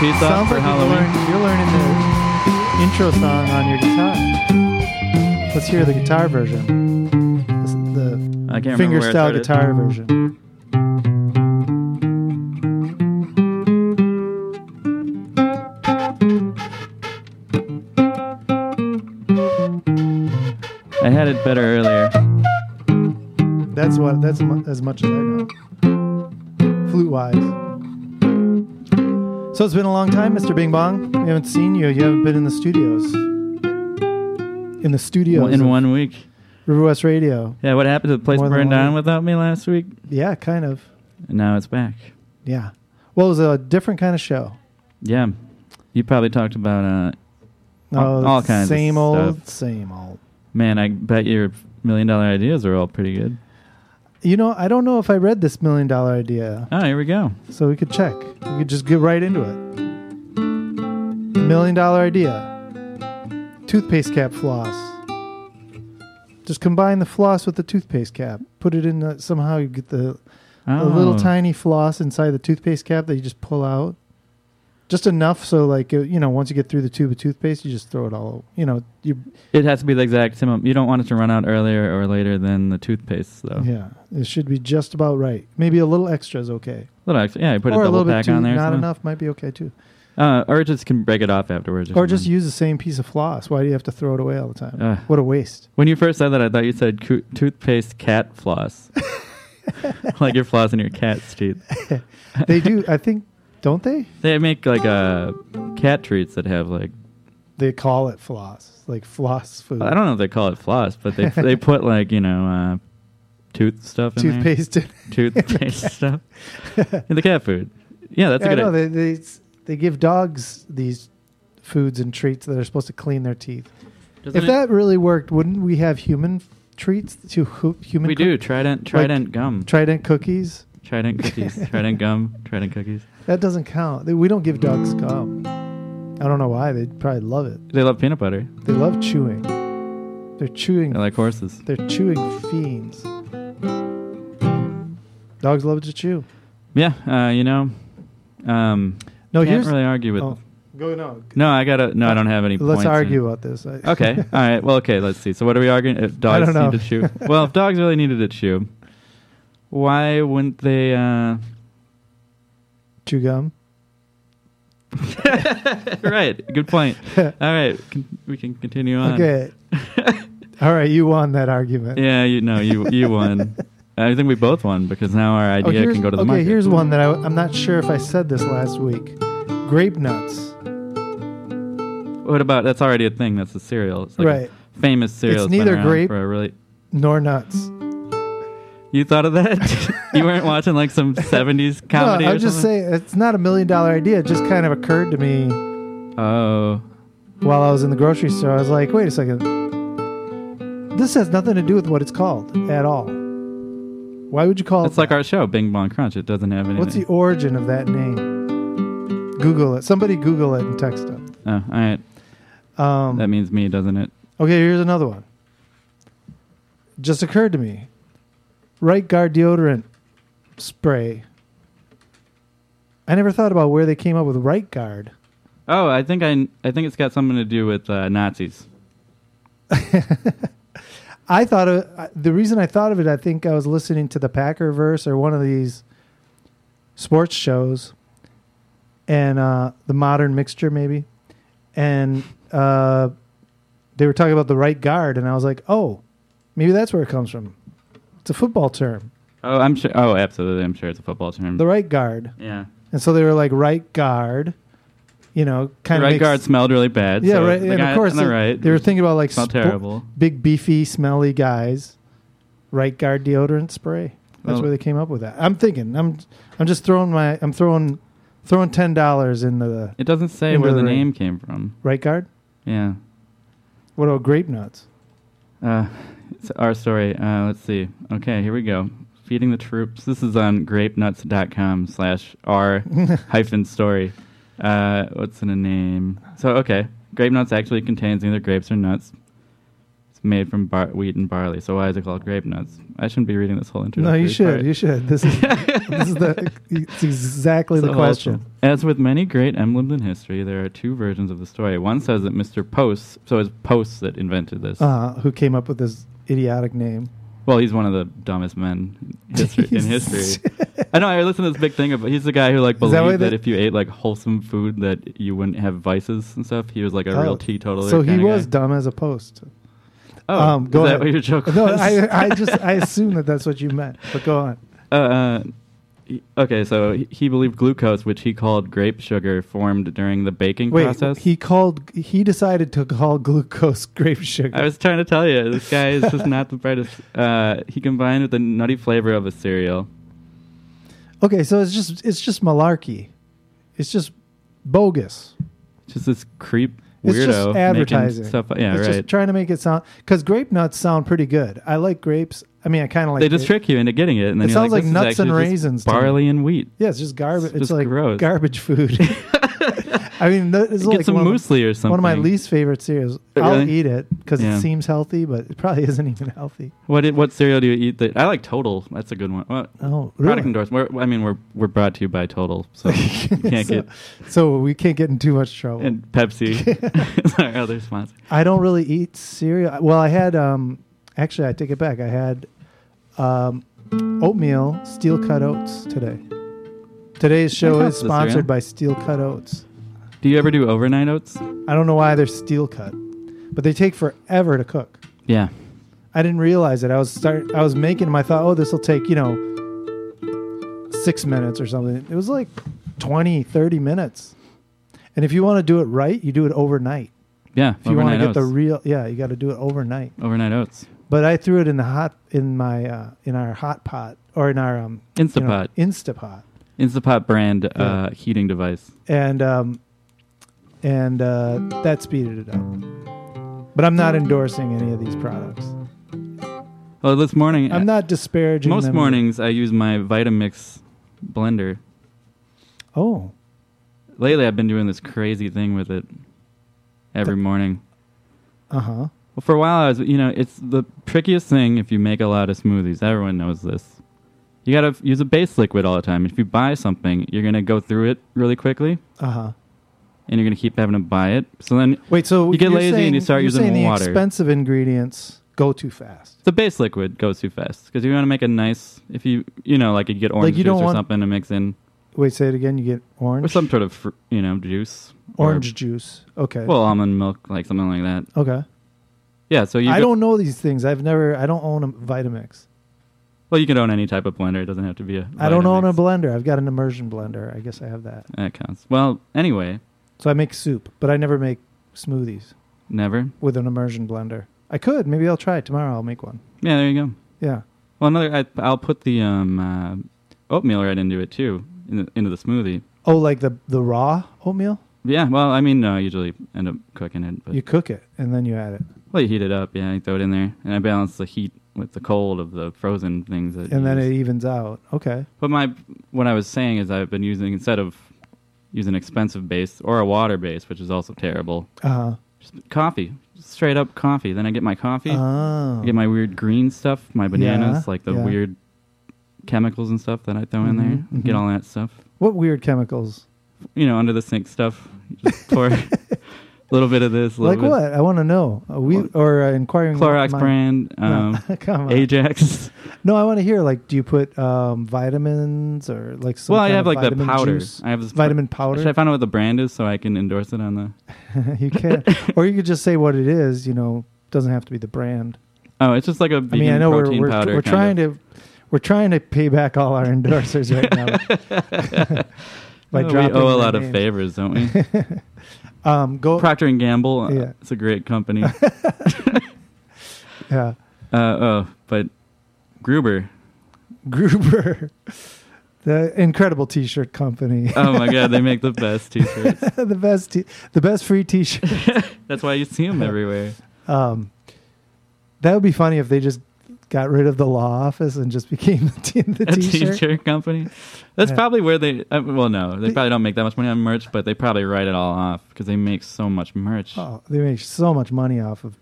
extra right there, huh? Broke a piece Sounds for like Halloween. you're learning, the intro song on your guitar. Let's hear the guitar version. The I can't finger style guitar version. I had it better earlier. That's what. That's mu- as much as I So it's been a long time, Mr. Bing Bong. We haven't seen you. You haven't been in the studios. In the studios. In one week. River West Radio. Yeah, what happened to the place More than burned one down week. without me last week? Yeah, kind of. And now it's back. Yeah. Well, it was a different kind of show. Yeah. You probably talked about uh No, all, all kinds same of old, stuff. same old. Man, I bet your million dollar ideas are all pretty good. You know, I don't know if I read this million dollar idea, Oh, here we go. so we could check. We could just get right into it. Million dollar idea. Toothpaste cap floss. Just combine the floss with the toothpaste cap. Put it in the, somehow. You get the a little Oh. tiny floss inside the toothpaste cap that you just pull out. Just enough so, like uh, you know, once you get through the tube of toothpaste, you just throw it all. You know, you It has to be the exact same. You don't want it to run out earlier or later than the toothpaste, though. yeah, it should be just about right. Maybe a little extra is okay. A little extra. Yeah, you put or a a double little bit pack on there. not enough might be okay too. Uh, or just can break it off afterwards. Or just use the same piece of floss. Why do you have to throw it away all the time? Ugh. what a waste. When you first said that, I thought you said coo- toothpaste cat floss. like you're flossing your cat's teeth. They do. I think don't they? They make like uh, cat treats that have like They call it floss, like floss food. I don't know if they call it floss, but they they put like you know uh, tooth stuff in Toothpaste. there. toothpaste stuff in the cat food. Yeah, that's Yeah, a I good. know idea. they, they they give dogs these foods and treats that are supposed to clean their teeth. Doesn't if it- that really worked, wouldn't we have human treats to hu- human? we cook- do Trident Trident gum, Trident cookies. Trident cookies, Trident gum, Trident cookies. That doesn't count. We don't give dogs gum. I don't know why. They probably love it. They love peanut butter. They love chewing. They're chewing. They like horses. They're chewing fiends. Dogs love to chew. Yeah, uh, you know. Um, No, can't here's really argue with. oh, go no. No, I gotta. No, I don't have any. Let's points in- argue about this. Okay. All right. Well, okay. Let's see. So, what are we arguing? If dogs need to chew. well, if dogs really needed to chew, why wouldn't they? Uh... chew gum. right. Good point. All right. Con- we can continue on. Okay. All right, you won that argument. Yeah. You know. You you won. I think we both won because now our Oh, idea here's- can go to the okay, market. here's one that I, I'm not sure if I said this last week. Grape nuts. What about? That's already a thing. That's a cereal. It's like Right. A famous cereal. It's neither grape- For a really. Nor nuts. You thought of that? you weren't watching like some '70s comedy. no, I'm just something? saying it's not a million dollar idea. It just kind of occurred to me Oh. while I was in the grocery store. I was like, wait a second. This has nothing to do with what it's called at all. Why would you call It's it? It's like our show, Bing Bong Crunch. It doesn't have anything. What's the origin of that name? Google it. Somebody Google it and text it. Oh, all right. Um, That means me, doesn't it? Okay, here's another one. Just occurred to me. Right guard deodorant spray. I never thought about where they came up with right guard. Oh, I think I, I think it's got something to do with uh, Nazis. I thought of uh, the reason I thought of it. I think I was listening to the Packerverse or one of these sports shows, and uh, the Modern Mixture maybe, and uh, they were talking about the right guard, and I was like, oh, maybe that's where it comes from. It's a football term, Oh, I'm sure. Oh, absolutely. I'm sure it's a football term. the right guard, yeah. and so they were like right guard, you know, kind of right guard smelled really bad. Yeah, so right. And of course, the right. they were thinking about like spo- terrible. big, beefy, smelly guys. Right guard deodorant spray. That's Well- where they came up with that. I'm thinking. I'm. I'm just throwing my. I'm throwing, throwing ten dollars into the It doesn't say where the the name came from. right guard. Yeah. What about grape nuts? Uh, it's our story. Uh, let's see. Okay, here we go. Feeding the troops. This is on grapenuts.com slash r hyphen story. Uh, what's in a name? So, okay. Grape nuts actually contains either grapes or nuts. It's made from bar- wheat and barley. So why is it called grape nuts? I shouldn't be reading this whole interview. No, you should. part. You should. This is this is the it's exactly So the question. As with many great emblems in history, there are two versions of the story. One says that Mr. Post, so it's Post that invented this. Uh, who came up with this idiotic name? Well, he's one of the dumbest men in history. in history. I know. I listened to this big thing about. He's the guy who like Is that believed that, if you ate like wholesome food, that you wouldn't have vices and stuff. He was like a Oh, real teetotaler. So he was guy. dumb as a post. Oh, um, go is ahead. that what your joke No, was? I I just I assume that that's what you meant. But go on. Uh, uh, okay, so he- believed glucose, which he called grape sugar, formed during the baking Wait, process. he called. He decided to call glucose grape sugar. I was trying to tell you, this guy is just not the brightest. Uh, he combined with the nutty flavor of a cereal. okay, so it's just it's just malarkey. It's just bogus. Just this creep It's weirdo just making advertising. stuff. Yeah, it's right. just trying to make it sound because grape nuts sound pretty good. I like grapes. I mean, I kind of like. they just it. trick you into getting it, and then It sounds like, like nuts and raisins barley and wheat. Yeah, it's just garbage. It's It's, just like gross. garbage food. I mean, that is Get like some muesli or something. one of my least favorite cereals. Uh, I'll eat it because Yeah. it seems healthy, but it probably isn't even healthy. What did, what cereal do you eat? That I like Total. That's a good one. Well, Oh, product endorsement. We're, I mean, we're we're brought to you by Total, so you can't so, get so we can't get in too much trouble. and Pepsi is our other sponsor. I don't really eat cereal. Well, I had um actually I take it back. I had um oatmeal steel cut oats today. Today's show is sponsored by Steel Cut Oats. Do you ever do overnight oats? I don't know why they're steel cut, but they take forever to cook. Yeah. I didn't realize it. I was start I was making them. I thought, oh, this will take, you know, six minutes or something. It was like 20, 30 minutes. And if you want to do it right, you do it overnight. Yeah. If you want to get the real, yeah, you got to do it overnight. overnight oats. But I threw it in the hot in my uh, in our hot pot or in our um you know, Instapot. Instapot, Instapot brand uh, heating device. and um and uh, that speeded it up. But I'm not endorsing any of these products. Well, this morning, I'm not disparaging. most them. mornings I use my Vitamix blender. Oh, Lately, I've been doing this crazy thing with it every morning. uh huh. Well, for a while, I was, you know, it's the trickiest thing if you make a lot of smoothies. Everyone knows this. You gotta f- use a base liquid all the time. If you buy something, you're gonna go through it really quickly, Uh huh. and you're gonna keep having to buy it. So then, Wait, so You get you're lazy and saying, you start you're using saying the water. expensive ingredients go too fast. the base liquid goes too fast because you want to make a nice. If you, you know, like you get orange you juice don't or want- something to mix in, Wait, say it again. You get orange. or some sort of, fr- you know, juice. or- orange juice. Okay. well, almond milk, like something like that. okay. Yeah. So you. I go- don't know these things. I've never. I don't own a Vitamix. Well, you can own any type of blender. It doesn't have to be a. I don't own a Vitamix. blender. I've got an immersion blender. I guess I have that. That counts. Well, anyway, So I make soup, but I never make smoothies never. with an immersion blender. I could. Maybe I'll try it tomorrow. I'll make one. Yeah, there you go. Yeah. Well, another. I, I'll put the um, uh, oatmeal right into it too, in the, into the smoothie. Oh, like the the raw oatmeal? Yeah. Well, I mean, no, I usually end up cooking it, but You cook it and then you add it, well, you heat it up. Yeah, you throw it in there, and I balance the heat with the cold of the frozen things. That and then use. it evens out. Okay. But my what I was saying is I've been using instead of using expensive base or a water base, which is also terrible. Uh huh. Just coffee, straight up coffee. Then I get my coffee. Oh. I get my weird green stuff, my bananas, Yeah, like the yeah. weird chemicals and stuff that I throw in there. Mhm, Get mhm. all that stuff. what weird chemicals? You know, under the sink stuff. You Just pour little bit of this, Like little what? I want to know. A we Well, or uh, inquiring. Clorox mind- brand, um, No. Ajax. No, I want to hear. Like, do you put um, vitamins or like? Some well, I have like the vitamin powder. juice? I have this vitamin powder. Should I find out what the brand is so I can endorse it on the? you can, or you could just say what it is. You know, doesn't have to be the brand. Oh, it's just like a I mean, I know we're we're, powder. we're trying of. to we're trying to pay back all our endorsers right now by Oh, we owe a lot of favors, don't we? Um, go Procter and Gamble. Uh, Yeah. It's a great company. yeah, uh, oh, but Gruber. Gruber, the incredible T-shirt company, Oh my God, they make the best T-shirts. the best t- the best free T-shirt. That's why you see them everywhere. Um, that would be funny if they just got rid of the law office and just became the, t- the A T-shirt. T-shirt company. That's Yeah. probably where they. Uh, well, no, they probably don't make that much money on merch, but they probably write it all off because they make so much merch. Oh, they make so much money off of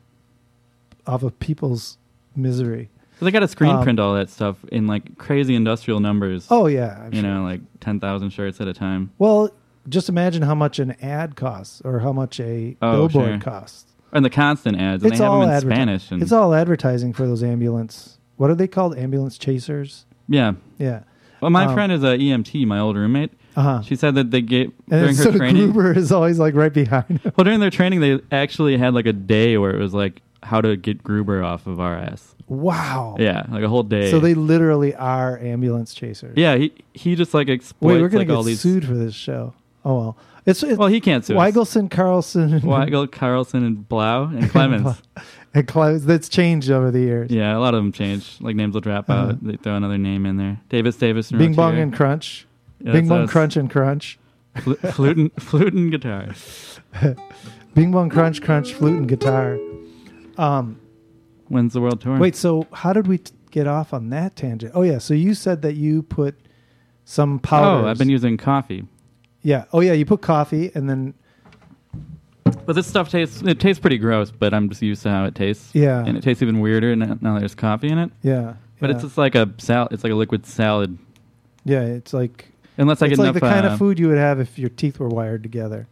off of people's misery. So they got to screen Um, print all that stuff in like crazy industrial numbers. Oh yeah, I'm you sure. know, like ten thousand shirts at a time. Well, just imagine how much an ad costs, or how much a Oh, billboard sure. costs. And the constant ads. And It's they have all them in adverti- Spanish. And It's all advertising for those ambulance. What are they called? Ambulance chasers. yeah. Yeah. Well, my Um, friend is a EMT. My old roommate. Uh huh. She said that they get And during so her training. Gruber is always like right behind. Him. Well, during their training, they actually had like a day where it was like how to get Gruber off of our ass. Wow. Yeah, like a whole day. So they literally are ambulance chasers. Yeah, he he just like exploits Wait, we're gonna like get all these. sued for this show. Oh well. It's, it's Well, he can't sue. us. Weigelson, Carlson, Weigel, Carlson, and Blau and Clemens. and Clemens. That's changed over the years. yeah, a lot of them change. Like names will drop Uh-huh. out. They throw another name in there. Davis, Davis, and Bing bong Rotier. and crunch. Yeah, Bing that's bong us. crunch and crunch. Flu- flute and flute and guitar. Bing bong crunch crunch flute and guitar. Um, When's the world tour? wait. So how did we t- get off on that tangent? Oh yeah. So you said that you put some powders. Oh, I've been using coffee. Yeah. Oh yeah. You put coffee and then But this stuff tastes it tastes pretty gross, but I'm just used to how it tastes. Yeah. And it tastes even weirder now, now there's coffee in it. yeah. But yeah. it's just like a sal it's like a liquid salad. yeah. It's like Unless I it's get like enough the kind uh, of food you would have if your teeth were wired together.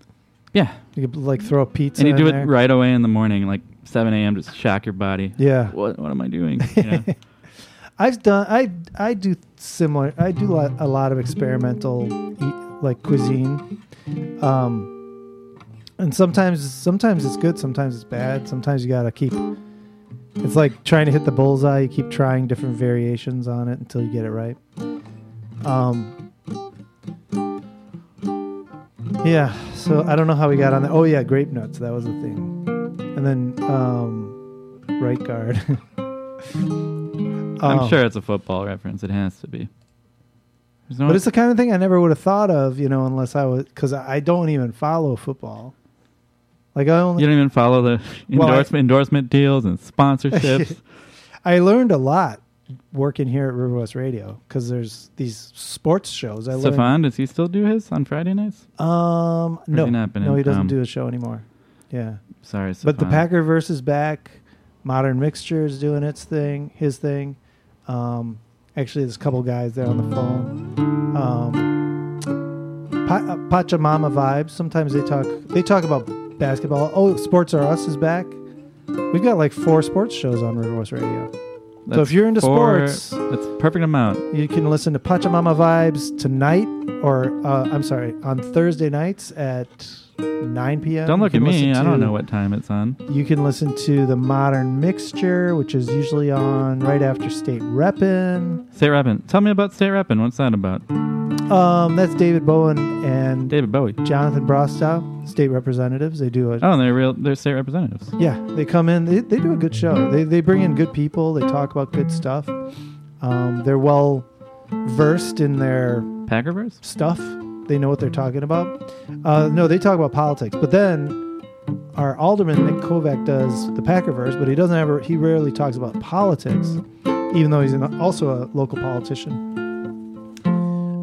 Yeah. You could like throw a pizza. And you in do it there. right away in the morning, like seven AM, just shock your body. Yeah. What what am I doing? You know? I've done. I I do similar. I do a lot of experimental eat, like cuisine. Um, and sometimes sometimes it's good. Sometimes it's bad. Sometimes you gotta keep. It's like trying to hit the bullseye. You keep trying different variations on it until you get it right. Um. Yeah. So I don't know how we got on that. Oh yeah, grape nuts. That was the thing. And then um, right guard. I'm Um, sure it's a football reference. It has to be. No But it's the kind of thing I never would have thought of, you know, unless I was because I don't even follow football. Like I only you don't even follow the Well, I- endorsement endorsement deals and sponsorships. I learned a lot working here at River West Radio because there's these sports shows. I learned. Stefan, does he still do his on Friday nights? Um, no, he no, he doesn't town? do a show anymore. Yeah, Sorry, but the Packerverse is back. Modern Mixture is doing its thing, his thing. Um, actually, there's a couple guys there on the phone. Um, pa- uh, Pachamama vibes. Sometimes they talk. They talk about basketball. Oh, Sports Are Us is back. We've got like four sports shows on River West Radio. so if you're into four- sports, that's perfect amount. you can listen to Pachamama Vibes tonight, or uh, I'm sorry, on Thursday nights at 9 p.m. Don't look at me. I don't know what time it's on. You can listen to the Modern Mixture, which is usually on right after State Reppin'. State Reppin. Tell me about State Reppin. What's that about? Um, that's David Bowen and David Bowie. Jonathan Brostoff, state representatives. They do a Oh, they're real. They're state representatives. yeah. They come in. They, they do a good show. They they bring in good people. They talk about good stuff. Um, they're well versed in their Packerverse. stuff. They know what they're talking about. Uh, no, they talk about politics. But then our alderman Nick Kovac does the Packerverse, but he doesn't ever. He rarely talks about politics, even though he's an, also a local politician.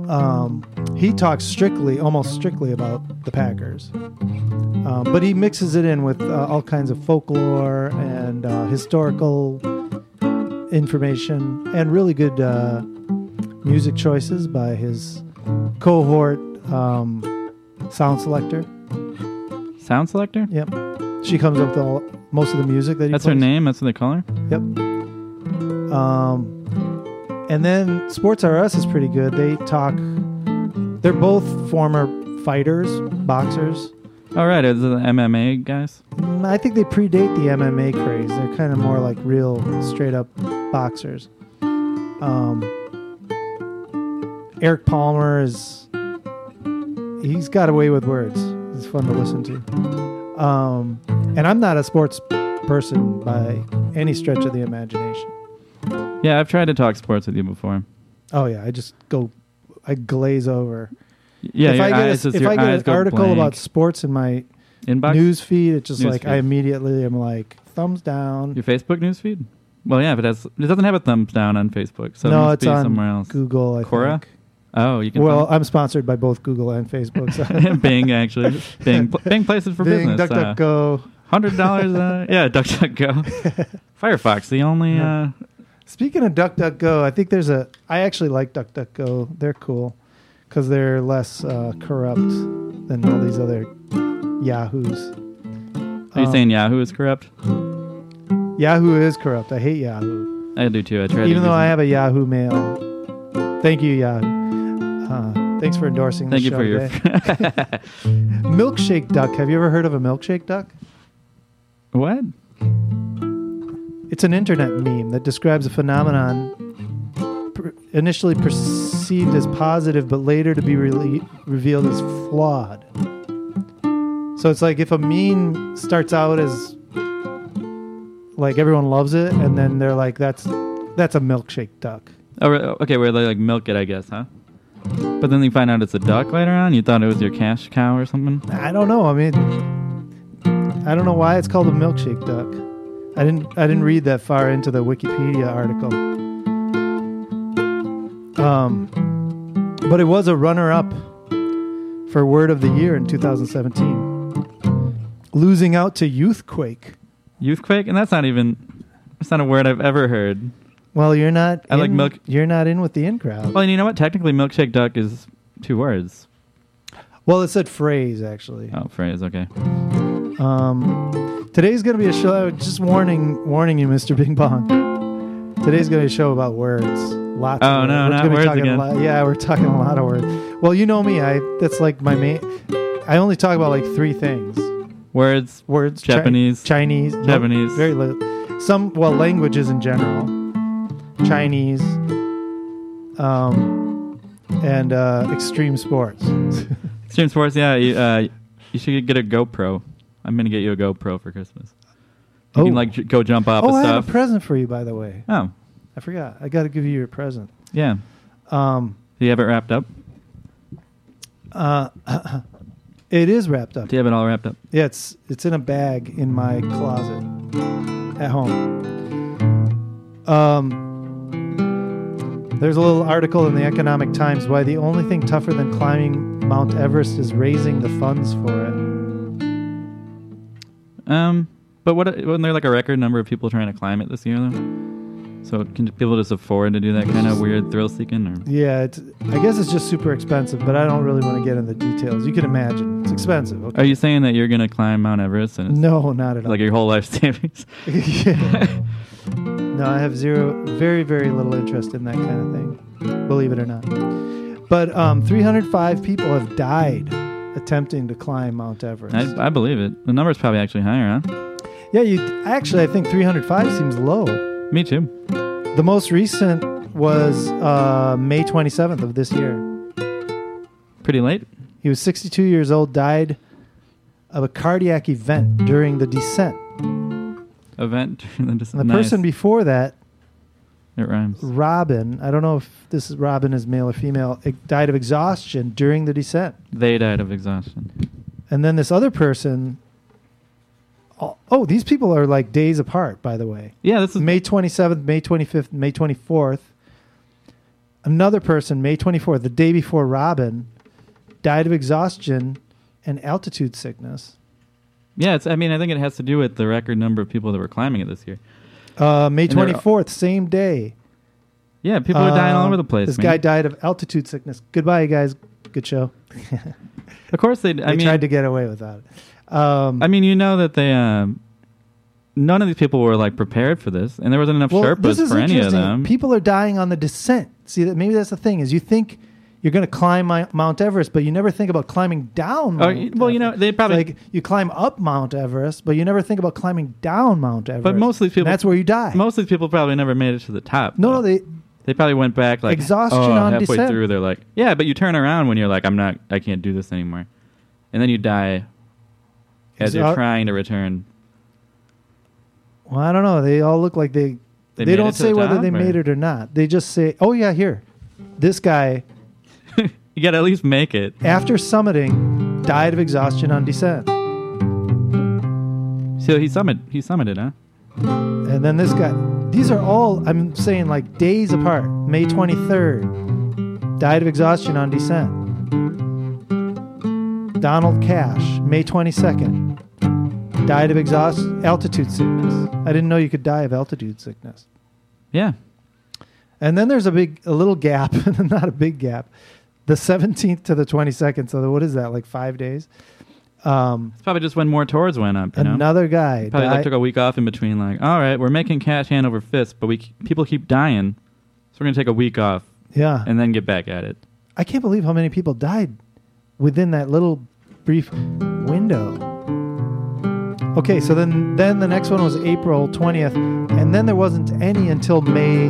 Um, he talks strictly, almost strictly about the Packers, um, but he mixes it in with uh, all kinds of folklore and uh, historical information and really good uh, music choices by his cohort um, sound selector. Sound selector. Yep, she comes up with all, most of the music that he That's her name. That's what they call her. Yep. Um, and then Sports R Us is pretty good. They talk. They're both former fighters, boxers. All right, is it the MMA guys? Mm, I think they predate the MMA craze. They're kind of more like real, straight up boxers. Um, Eric Palmer is. He's got away with words. It's fun to listen to. Um, and I'm not a sports person by any stretch of the imagination. Yeah, I've tried to talk sports with you before. Oh yeah, I just go, I glaze over. Yeah, if your I get, eyes, a, if I get an article blank. about sports in my inbox news feed, it's just News like feed. I immediately am like thumbs down. your Facebook news feed. Well, yeah, if it has, it doesn't have a thumbs down on Facebook, so it no, must it's be on somewhere else. Google. I Quora? think. Oh, you can. Well, find- I'm sponsored by both Google and Facebook. So. Bing actually, Bing, pl- Bing places for Bing, business. uh, DuckDuckGo. Hundred dollars. Uh, yeah, DuckDuckGo. Firefox, the only. Yeah. Uh, Speaking of DuckDuckGo, I think there's a. I actually like DuckDuckGo. They're cool because they're less uh, corrupt than all these other Yahoos. are you Um, saying Yahoo is corrupt? Yahoo is corrupt? I hate Yahoo. I do too. I tried. Even though I have a Yahoo mail. Thank you, Yahoo. Uh, thanks for endorsing the Thank you show for your. milkshake duck. Have you ever heard of a milkshake duck? what? It's an internet meme that describes a phenomenon per- initially perceived as positive, but later to be rele- revealed as flawed. So it's like if a meme starts out as like everyone loves it, and then they're like, "That's that's a milkshake duck." Oh, okay, where they like milk it, I guess, huh? But then you find out it's a duck later on. You thought it was your cash cow or something. I don't know. I mean, I don't know why it's called a milkshake duck. I didn't. I didn't read that far into the Wikipedia article. Um, but it was a runner-up for Word of the Year in 2017, losing out to Youthquake. Youthquake, and that's not even. That's not a word I've ever heard. Well, you're not. I like in- milk- You're not in with the in crowd. Well, and you know what? Technically, milkshake duck is two words. Well, it said phrase actually. Oh, phrase. Okay. Um, today's going to be a show. Just warning, warning you, Mr. Bing Bong. Today's going to be a show about words. Lots. Oh, of no, words. not gonna words again. A lot, yeah, we're talking a lot of words. Well, you know me. I that's like my main. I only talk about like three things: Words. words, Chi- Japanese. Chinese, no, Japanese. very little. Some well, languages in general, Chinese, um, and uh, extreme sports. Extreme sports. Yeah. You, uh, you should get a GoPro. I'm gonna get you a GoPro for Christmas. You Oh. can like j- go jump off oh, I have a present for you, by the way. oh, I forgot. I got to give you your present. yeah. Um, Do you have it wrapped up? uh, it is wrapped up. Do you have it all wrapped up? Yeah, it's it's in a bag in my closet at home. Um, there's a little article in the Economic Times why the only thing tougher than climbing Mount Everest is raising the funds for it. Um, but what wasn't there like a record number of people trying to climb it this year though? So can people just afford to do that kind of weird thrill seeking? Or Yeah, it's, I guess it's just super expensive, but I don't really want to get into the details. You can imagine it's expensive. Okay? are you saying that you're gonna climb Mount Everest and No, not at all. like your whole life savings? yeah. No, I have zero, very, very little interest in that kind of thing. Believe it or not. But um, 305 people have died attempting to climb Mount Everest. I, I believe it. The number's probably actually higher, huh? yeah, you actually, I think 305 seems low. Me too. The most recent was uh, May 27th of this year. Pretty late. He was 62 years old, died of a cardiac event during the descent. Event. The descent. The person before that it rhymes. Robin, I don't know if this is Robin is male or female, it died of exhaustion during the descent. They died of exhaustion. And then this other person, oh, oh, these people are like days apart, by the way. Yeah, this is May 27th, May 25th, May 24th. Another person, May 24th, the day before Robin, died of exhaustion and altitude sickness. Yeah, it's. I mean, I think it has to do with the record number of people that were climbing it this year. Uh, May And they're- 24th, same day. Yeah, people are dying all Um, over the place. This man. guy died of altitude sickness. Goodbye, you guys. Good show. Of course they. They I mean, tried to get away without it. Um, I mean, you know that they. Um, none of these people were like prepared for this, and there wasn't enough Sherpas for any of them. People are dying on the descent. See, that maybe that's the thing is you think you're going to climb Mount Everest, but you never think about climbing down. Oh, well, you know, they probably. like you climb up Mount Everest, but you never think about climbing down Mount Everest. but most of these people, that's where you die. most of these people probably never made it to the top. no, though. they They probably went back like Exhaustion oh, on halfway descent. through. They're like, yeah, but you turn around when you're like, I'm not, I can't do this anymore, and then you die as you're trying to return. well, I don't know. They all look like they. They They, don't say the whether top, they or- made it or not. They just say, "Oh yeah, here, this guy You got to at least make it. after summiting died of exhaustion on descent." So he summited. He summited, huh? And then this guy, these are all, I'm saying like days apart. May 23rd, died of exhaustion on descent. Donald Cash, May 22nd. died of exhaust altitude sickness. I didn't know you could die of altitude sickness. Yeah. And then there's a big, a little gap, not a big gap. The 17th to the 22nd. So what is that? Like five days. Um, It's probably just when more tours went up. You know? another guy. Probably like took a week off in between. Like, all right, we're making cash hand over fist, but we people keep dying, so we're gonna take a week off yeah. and then get back at it. I can't believe how many people died within that little brief window. Okay, so then then the next one was April 20th, and then there wasn't any until May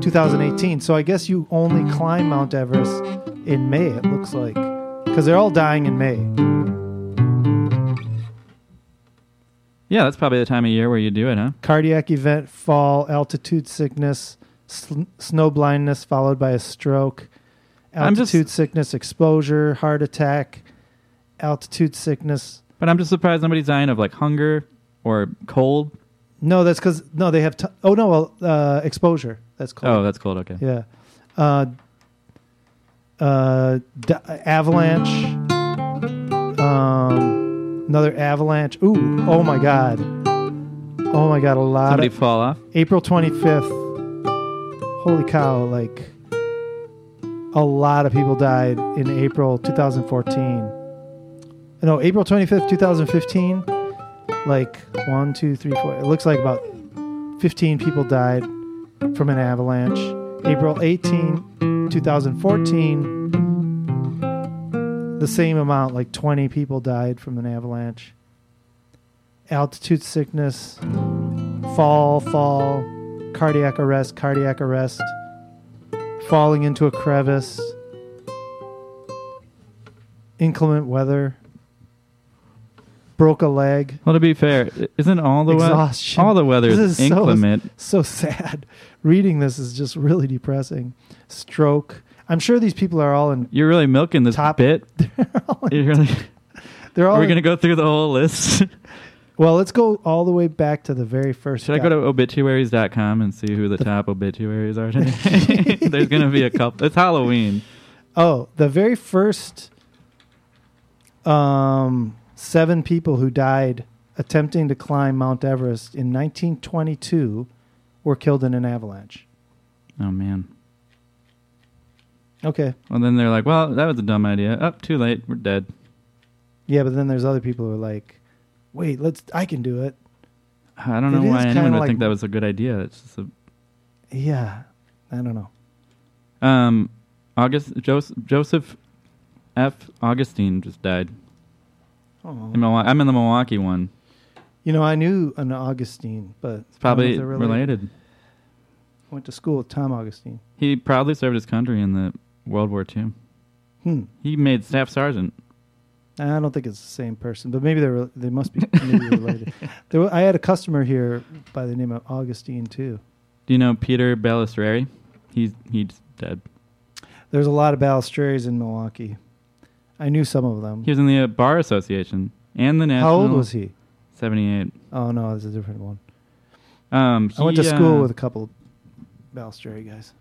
2018. So I guess you only climb Mount Everest in May. It looks like because they're all dying in May. Yeah, that's probably the time of year where you do it, huh? Cardiac event, fall, altitude sickness, sl- snow blindness followed by a stroke, I'm just- altitude sickness, exposure, heart attack, altitude sickness. But I'm just surprised nobody's dying of like hunger or cold. No, that's because no, they have. T- oh no, well, uh, exposure. That's cold. Oh, that's cold. Okay. yeah. Uh, uh, d- avalanche. Um, another avalanche. Ooh, oh my god. Oh my god, a lot Somebody of fall off. April twenty fifth. Holy cow! Like a lot of people died in April 2014. No, April 25th, 2015. Like one, two, three, four. It looks like about 15 people died from an avalanche. April 18, 2014. The same amount, like 20 people died from an avalanche. Altitude sickness, fall, fall, cardiac arrest, cardiac arrest, falling into a crevice, inclement weather, broke a leg. Well, to be fair, isn't all the weather all the weather This is is so- inclement? So sad. Reading this is just really depressing. Stroke. I'm sure these people are all in. You're really milking this Top- bit. They're all You're really, they're all are we in- gonna go through the whole list? well, let's go all the way back to the very first. Should I go to obituaries.com and see who the top obituaries are today? There's gonna be a couple. It's Halloween. Oh, the very first um, seven people who died attempting to climb Mount Everest in 1922 were killed in an avalanche. Oh man. Okay. Well, then they're like, well, that was a dumb idea. Up, too late. We're dead. Yeah, but then there's other people who are like, wait, let's, I can do it. I don't know is why anyone would like- think that was a good idea. It's just a Yeah. I don't know. Um, August Joseph, Joseph F. Augustine just died. Oh. In Milwaukee, I'm in the Milwaukee one. You know, I knew an Augustine, but It's probably I don't know if related. I went to school with Tom Augustine. He proudly served his country in the World War II. Hmm. He made staff sergeant. I don't think it's the same person, but maybe they're they must be maybe related. There, I had a customer here by the name of Augustine too. Do you know Peter Balistreri? He's he's dead. There's a lot of Balistreris in Milwaukee. I knew some of them. He was in the uh, bar association and the national. How old was he? Seventy-eight. Oh no, it's a different one. Um, I went to he, school uh, with a couple Balistreri guys.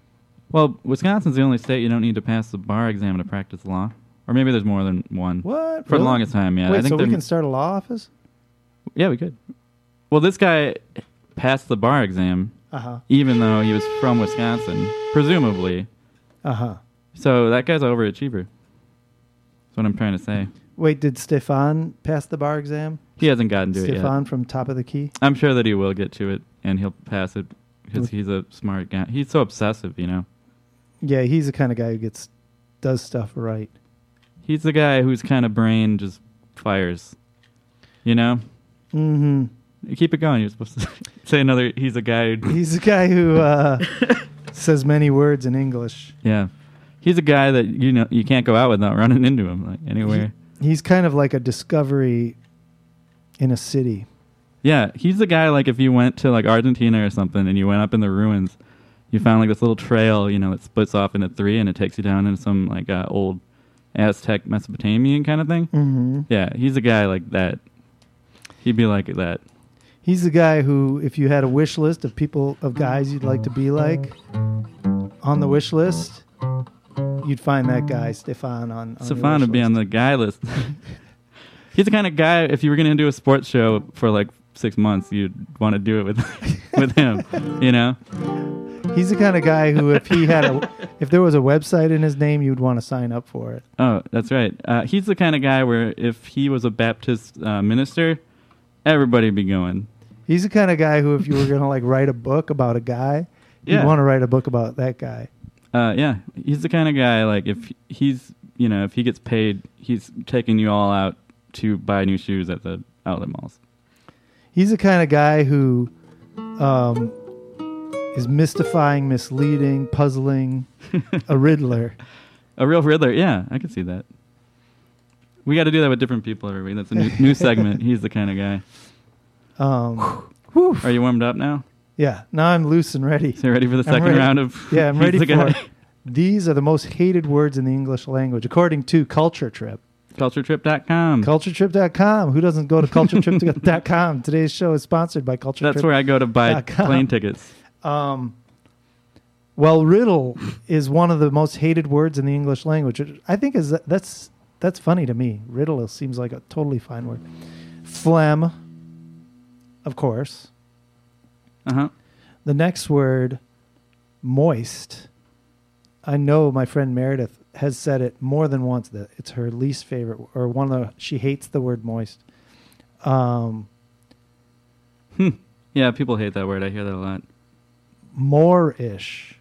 Well, Wisconsin's the only state you don't need to pass the bar exam to practice law, or maybe there's more than one. What For Really? the longest time, yeah. Wait, I think so we can start a law office? Yeah, we could. Well, this guy passed the bar exam Uh huh. even though he was from Wisconsin, presumably. Uh huh. So that guy's an overachiever. What I'm trying to say. Wait, did Stefan pass the bar exam? He hasn't gotten to it yet. Stefan from Top of the Key. I'm sure that he will get to it and he'll pass it because he's a smart guy. He's so obsessive, you know. Yeah, he's the kind of guy who gets does stuff right. He's the guy whose kind of brain just fires. You know? Mm-hmm. Keep it going. You're supposed to say another. He's a guy. Who, He's the guy who uh, says many words in English. yeah, he's a guy that you know you can't go out without running into him like anywhere. He's kind of like a discovery in a city. Yeah, he's the guy like if you went to like Argentina or something and you went up in the ruins, you found like this little trail, you know, that splits off into three and it takes you down into some like uh, old Aztec Mesopotamian kind of thing. Mm-hmm. Yeah, he's a guy like that. He'd be like that. He's the guy who, if you had a wish list of people of guys you'd like to be like, on the wish list, you'd find that guy Stefan on. on Stefan would be on the guy list. He's the kind of guy. If you were going to do a sports show for like six months, you'd want to do it with with him. You know? He's the kind of guy who, if he had a, if there was a website in his name, you'd want to sign up for it. Oh, that's right. Uh, he's the kind of guy where if he was a Baptist uh, minister, everybody'd be going. He's the kind of guy who, if you were gonna like write a book about a guy, you'd Yeah. want to write a book about that guy. Uh, yeah, he's the kind of guy like if he's you know if he gets paid, he's taking you all out to buy new shoes at the outlet malls. He's the kind of guy who um, is mystifying, misleading, puzzling, a riddler. A real Riddler, yeah, I can see that. We got to do that with different people every week. That's a new, new segment. He's the kind of guy. Um. Are you warmed up now? Yeah, now I'm loose and ready. So you ready for the I'm second ready. round of? Yeah, I'm ready the for guy. it. These are the most hated words in the English language, according to Culture Trip. Culturetrip.com. CultureTrip.com. Who doesn't go to CultureTrip.com? Today's show is sponsored by Culture That's Trip. where I go to buy plane tickets. Um, well, riddle is one of the most hated words in the English language. I think is that's that's funny to me. Riddle seems like a totally fine word. Phlegm, of course. Uh huh. The next word, moist. I know my friend Meredith has said it more than once that it's her least favorite or one of the she hates the word moist. Um, Yeah, people hate that word. I hear that a lot. more-ish.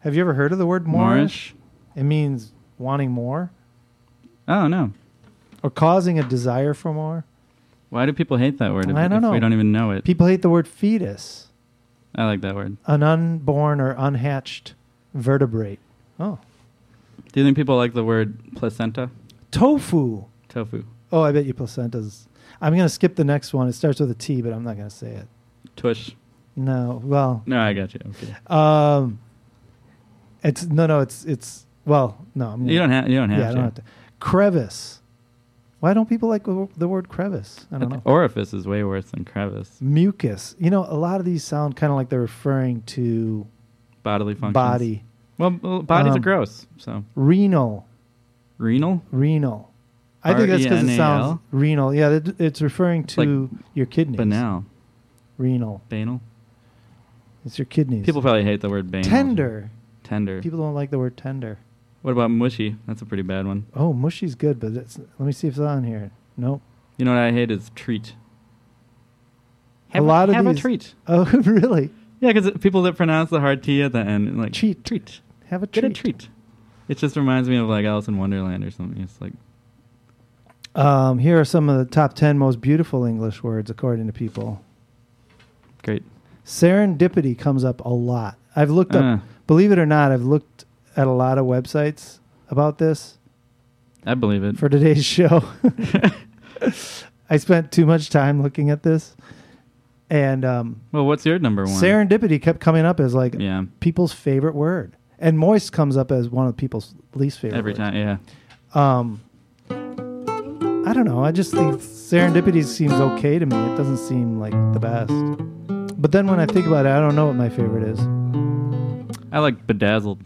Have you ever heard of the word more? Moorish? It means wanting more Oh no. or causing a desire for more. Why do people hate that word? If, I don't if know. We don't even know it. People hate the word fetus, I like that word. an unborn or unhatched vertebrate. Oh, Do you think people like the word placenta? tofu. Tofu. Oh, I bet you placentas. I'm going to skip the next one. It starts with a T, but I'm not going to say it. Tush. No, well, No, I got you. Okay. um, it's no, no, it's it's well, no, I'm You don't have. You don't have yeah, I to. don't have to. Crevice. Why don't people like the word crevice? I don't know. Orifice is way worse than crevice. Mucus. You know, a lot of these sound kind of like they're referring to Bodily functions. body. Well, well bodies are Um, gross. So Renal. renal. Renal. I think that's because it sounds renal. Yeah, it, it's referring It's like to your kidneys. Banal. Renal. Banal. It's your kidneys. People probably hate the word banal. tender. Tender. People don't like the word tender. What about mushy? That's a pretty bad one. Oh, mushy's good, but it's, let me see if it's on here. Nope. You know what I hate is treat. A lot of have these- a treat. Oh, really? Yeah, because people that pronounce the hard T at the end, like Treat. treat, Have a treat. get treat. a treat. It just reminds me of like Alice in Wonderland or something. It's like Um, here are some of the top 10 most beautiful English words according to people. great. Serendipity comes up a lot. I've looked up, Uh, believe it or not, I've looked at a lot of websites about this I believe it. for today's show. I spent too much time looking at this. And um, well, what's your number one? serendipity kept coming up as like Yeah, people's favorite word. And moist comes up as one of people's least favorite every words. time. Yeah. Um, I don't know. I just think serendipity seems okay to me. It doesn't seem like the best. But then when I think about it, I don't know what my favorite is. I like bedazzled,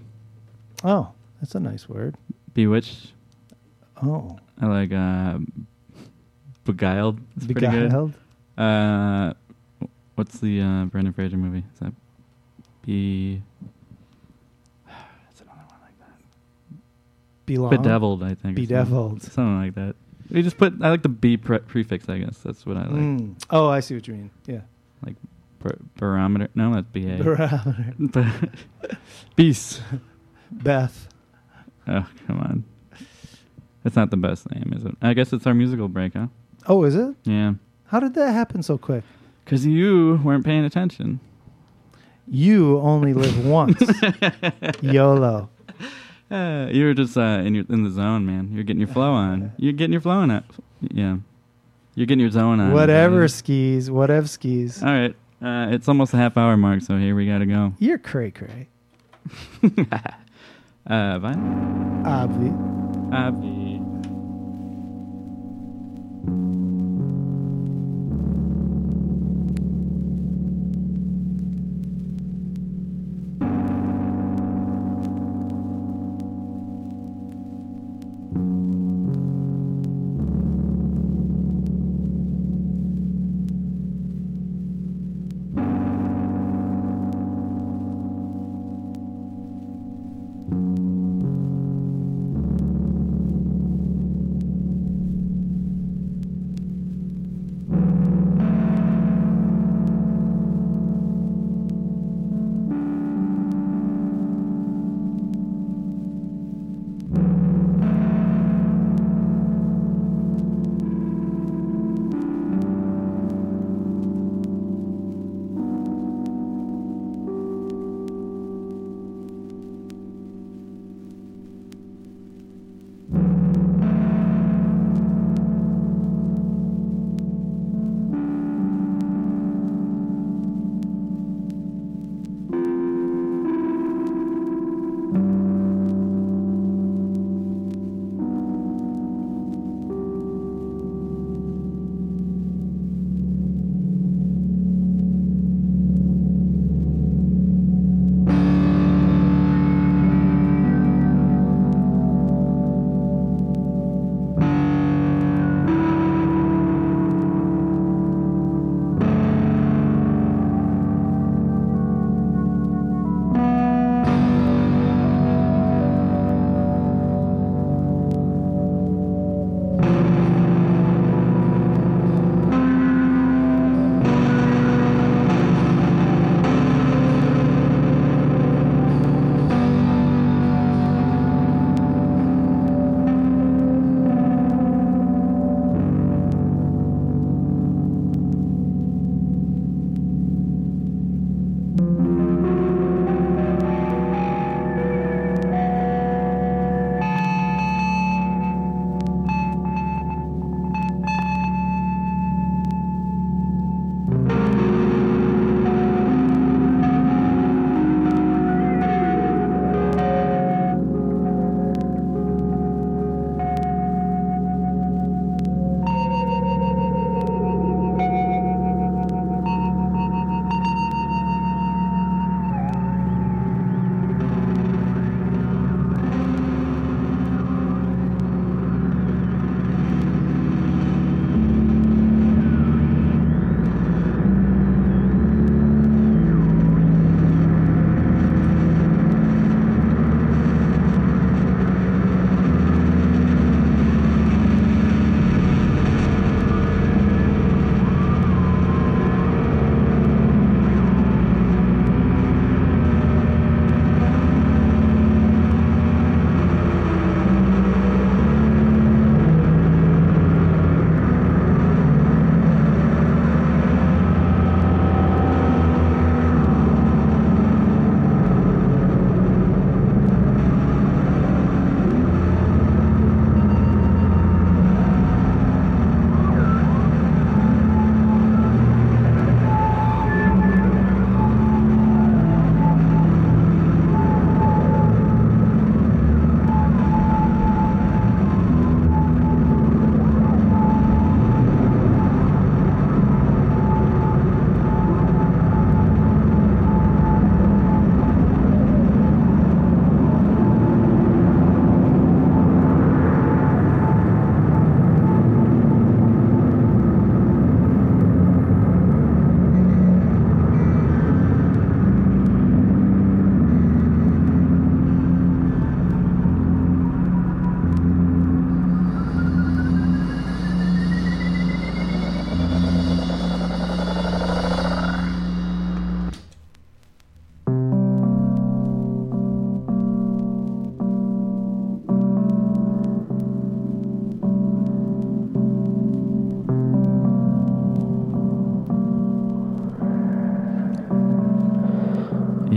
Oh, that's a nice word. bewitched. Oh, I like uh, beguiled. It's pretty good. Uh, what's the uh, Brendan Fraser movie? Is that be? That's another one like that. Belong. Bedeviled, I think. or something. Bedeviled. Something like that. We just put. I like the B pre- prefix. I guess that's what I like. Mm. Oh, I see what you mean. Yeah. Bar- barometer. No, that's BA. Barometer. Beast. Beth. Oh, come on. It's not the best name, is it? I guess it's our musical break, huh? Oh, is it? Yeah. How did that happen so quick? Because you weren't paying attention. You only live once. YOLO. Uh, you were just uh, in your in the zone, man. You're getting your flow on. You're getting your flow on. It. Yeah. You're getting your zone on. Whatever buddy. skis. Whatever skis. All right. Uh, it's almost a half hour mark, so here we gotta go. You're cray cray. Ah, Avan. A, Ave.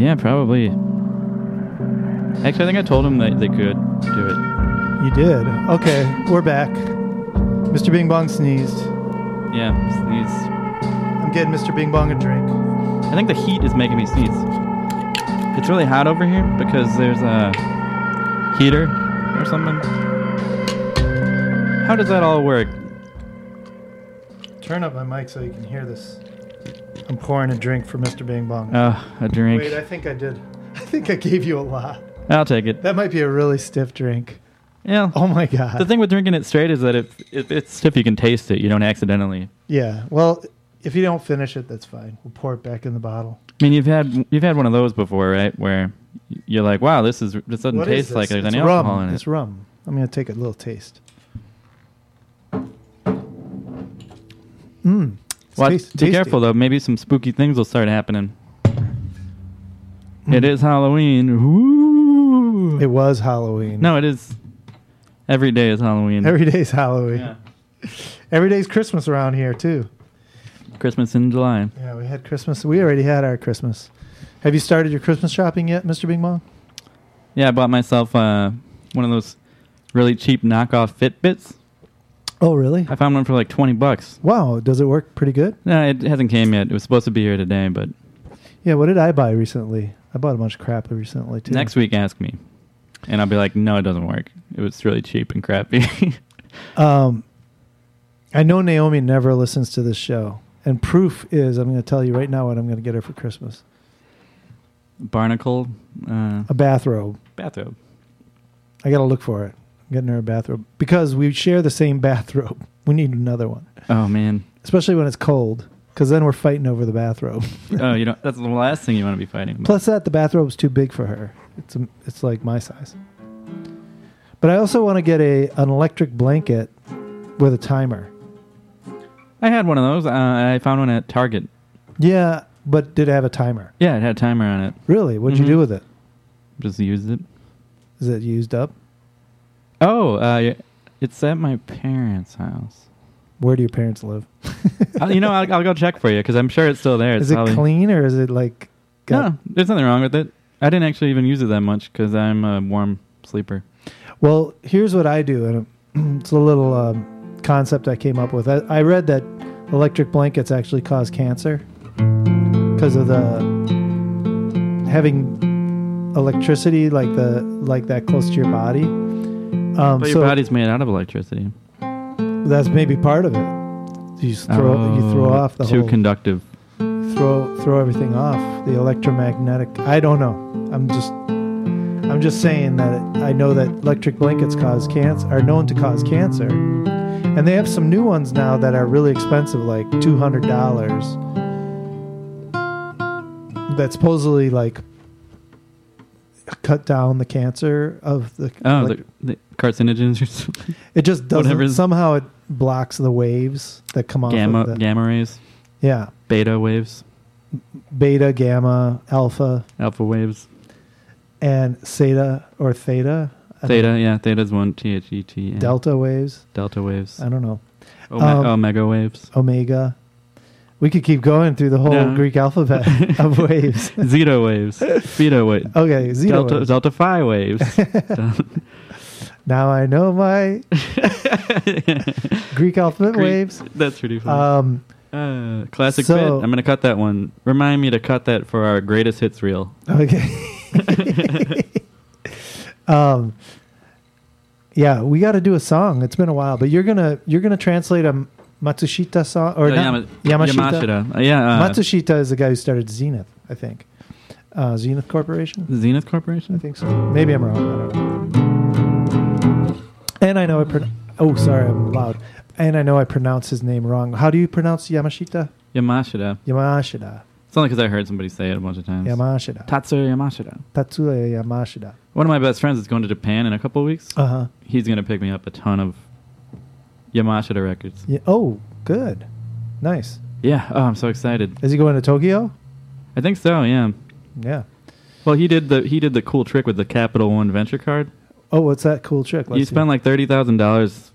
Yeah, probably. Actually, I think I told him that they could do it. You did. Okay, we're back. Mr. Bing Bong sneezed. Yeah, sneeze. I'm getting Mr. Bing Bong a drink. I think the heat is making me sneeze. It's really hot over here because there's a heater or something. How does that all work? Turn up my mic so you can hear this. I'm pouring a drink for Mr. Bing Bong. Oh, a drink. Wait, I think I did. I think I gave you a lot. I'll take it. That might be a really stiff drink. Yeah. Oh my god. The thing with drinking it straight is that if, if it's stiff, you can taste it. You don't accidentally. yeah. Well, if you don't finish it, that's fine. We'll pour it back in the bottle. I mean, you've had you've had one of those before, right? Where you're like, "Wow, this is this doesn't What taste this? like there's it's any rum. alcohol in it." It's rum. I'm gonna take a little taste. Mmm. Watch, be careful though. Maybe some spooky things will start happening. It is Halloween. Woo! It was Halloween. no, it is. Every day is Halloween. Every day is Halloween. Yeah. Every day's Christmas around here too. Christmas in July. Yeah, we had Christmas. We already had our Christmas. Have you started your Christmas shopping yet, Mr. Bing Bong? Yeah, I bought myself uh, one of those really cheap knockoff Fitbits. Oh, really? I found one for like twenty bucks. Wow, does it work pretty good? No, it hasn't came yet. It was supposed to be here today, but Yeah, what did I buy recently? I bought a bunch of crap recently too. next week ask me, and I'll be like, "No, it doesn't work. It was really cheap and crappy." Um, I know Naomi never listens to this show, and proof is I'm going to tell you right now what I'm going to get her for Christmas: Barnacle uh, a bathrobe. bathrobe. I got to look for it. Getting her a bathrobe because we share the same bathrobe. We need another one, Oh man. especially when it's cold, because then we're fighting over the bathrobe. oh, you know that's the last thing you want to be fighting. about. Plus that the bathrobe's too big for her. It's a, it's like my size. But I also want to get a an electric blanket with a timer. I had one of those. Uh, I found one at Target. Yeah, but did it have a timer? Yeah, it had a timer on it. Really? What'd you do with it? Just used it. Is it used up? Oh, uh, it's at my parents' house. Where do your parents live? Uh, you know, I'll, I'll go check for you because I'm sure it's still there. It's is it probably- clean or is it like? got- No, there's nothing wrong with it. I didn't actually even use it that much because I'm a warm sleeper. Well, here's what I do, and it's a little um, concept I came up with. I, I read that electric blankets actually cause cancer because of the having electricity like the like that close to your body. Um, But so your body's made out of electricity. that's maybe part of it. You throw you throw Oh, off the too whole conductive. throw throw everything off the electromagnetic. I don't know. I'm just I'm just saying that I know that electric blankets cause cancer are known to cause cancer, and they have some new ones now that are really expensive, like two hundred dollars. That supposedly like cut down the cancer of the. Oh, like, the, the carcinogens or something. it just doesn't. whatever Somehow it blocks the waves that come off gamma of the gamma rays, yeah beta waves, beta, gamma, alpha. alpha waves, and theta or theta, I theta. Yeah, theta's one. T H E T. delta waves. delta waves, I don't know. Ome- um, omega waves, Omega. We could keep going through the whole Yeah. Greek alphabet of waves. zeta waves, beta waves, Okay, zeta delta waves. delta phi waves. Now I know my Greek alphabet Greek- waves. That's pretty funny. Um, uh, classic so- bit. I'm gonna cut that one. Remind me to cut that for our greatest hits reel. okay. um, yeah, we got to do a song. It's been a while, but you're gonna you're gonna translate a Matsushita song or Uh, not, Yama- Yamashita. Yamashita. Uh, yeah. Uh, Matsushita is the guy who started Zenith, I think. Uh, Zenith Corporation. Zenith Corporation. I think so. Maybe I'm wrong. I don't know. And I know I pro- oh sorry I'm loud. And I know I pronounce his name wrong. How do you pronounce Yamashita? Yamashita. Yamashita. It's only because I heard somebody say it a bunch of times. Yamashita. Tatsuya Yamashita. Tatsuya Yamashita. One of my best friends is going to Japan in a couple of weeks. Uh huh. He's gonna pick me up a ton of Yamashita records. Yeah. Oh, good. Nice. Yeah. Oh, I'm so excited. Is he going to Tokyo? I think so. Yeah. Yeah. Well, he did the he did the cool trick with the Capital One Venture card. Oh, what's that cool trick? you Let's spend see. like thirty thousand dollars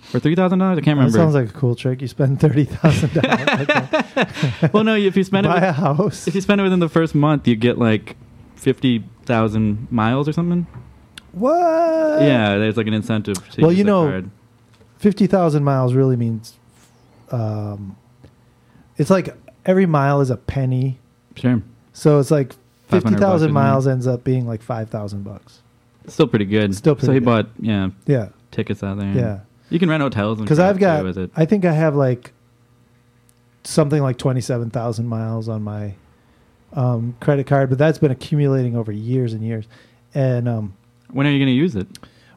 for three thousand dollars. I can't remember. That sounds like a cool trick. You spend thirty thousand dollars. well, no, if you spend it, buy a house. if you spend it within the first month, you get like fifty thousand miles or something. what? yeah, there's like an incentive to Well, you know, card. Fifty thousand miles really means. Um, it's like every mile is a penny, Sure, so it's like 500 fifty thousand miles ends up being like five thousand bucks. still pretty good. Still so pretty he good. bought yeah Yeah, tickets out there. yeah. you can rent hotels Because I've got. I think I have like something like twenty-seven thousand miles on my um, credit card, but that's been accumulating over years and years. And um, When are you going to use it?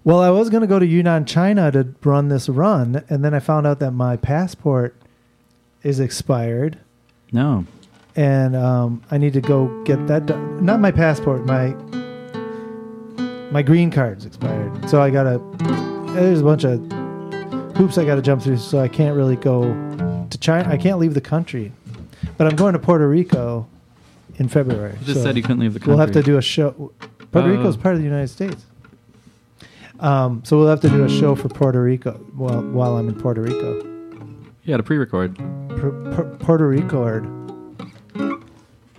Well, I was going to go to Yunnan, China, to run this run, and then I found out that my passport is expired, No, and um, I need to go get that done. Not my passport, my my green card's expired, so I gotta. There's a bunch of hoops I gotta jump through, so I can't really go to China. I can't leave the country, but I'm going to Puerto Rico in February. you just so said you couldn't leave the country. We'll have to do a show. Puerto Oh. Rico is part of the United States. Um, so we'll have to do a show for Puerto Rico while while I'm in Puerto Rico. Yeah, got to pre-record. Pu- Pu- Puerto Rico. or-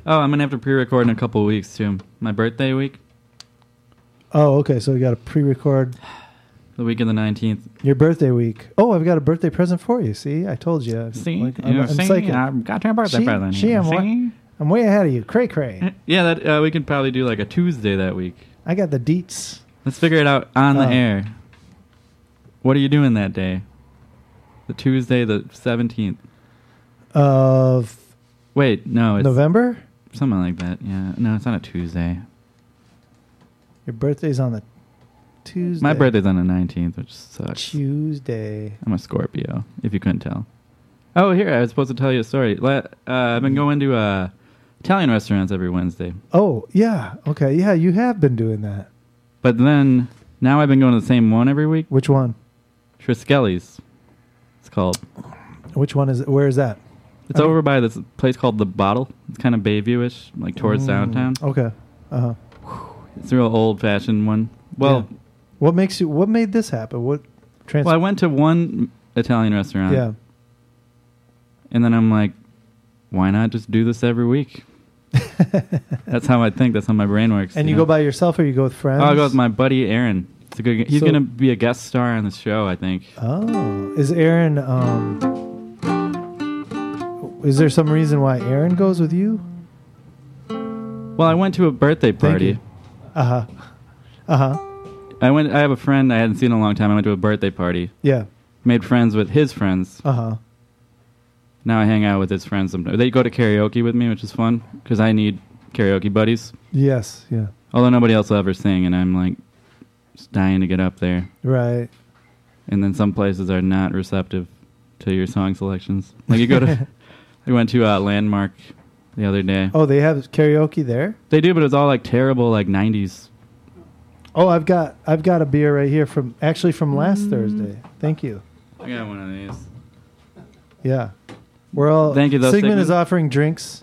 Oh, I'm gonna have to pre-record in a couple of weeks too. My birthday week, Oh, okay. So we got to pre-record the week of the 19th. your birthday week. Oh, I've got a birthday present for you. See, I told you. See, Like, I'm, I'm see, psychic. I got your birthday She- present. am wa- See? I'm way ahead of you. Cray cray. Yeah, that uh, we could probably do like a Tuesday that week. I got the deets. Let's figure it out on the Oh. air. What are you doing that day? The Tuesday, the 17th. Of Wait, no, it's November. something like that. Yeah, no, it's on a Tuesday. Your birthday's on the Tuesday. My birthday's on the 19th, which sucks. Tuesday. I'm a Scorpio, if you couldn't tell. Oh, here, I was supposed to tell you a story. Uh, I've been going to uh, Italian restaurants every Wednesday. Oh yeah. Okay. Yeah, you have been doing that. But then, now I've been going to the same one every week. Which one? Triskelli's, it's called. Which one is it? Where is that? It's I mean- over by this place called The Bottle. It's kind of Bayviewish, like towards Mm, downtown. Okay. Uh huh. It's a real old-fashioned one. Well, What makes you? What made this happen? What? Trans- well, I went to one Italian restaurant, yeah. and then I'm like, why not just do this every week? That's how I think. That's how my brain works. And you know? go by yourself or you go with friends? Oh, I'll go with my buddy Aaron. It's a good. He's So- gonna be a guest star on the show, I think. Oh, is Aaron? Um, is there some reason why Aaron goes with you? Well, I went to a birthday party. Uh huh. Uh huh. I went. I have a friend I hadn't seen in a long time. I went to a birthday party. Yeah. Made friends with his friends. Uh huh. Now I hang out with his friends. Sometimes. They go to karaoke with me, which is fun because I need karaoke buddies. Yes. Yeah. Although nobody else will ever sing, and I'm like just dying to get up there. Right. And then some places are not receptive to your song selections. Like you go to, I went to uh, Landmark the other day. Oh, they have karaoke there. They do, but it's all like terrible, like '90s. Oh, I've got I've got a beer right here from actually from last Mm. Thursday. Thank you. I got one of these. Yeah. We're all Thank you, though, Sigmund Sigmund. is offering drinks.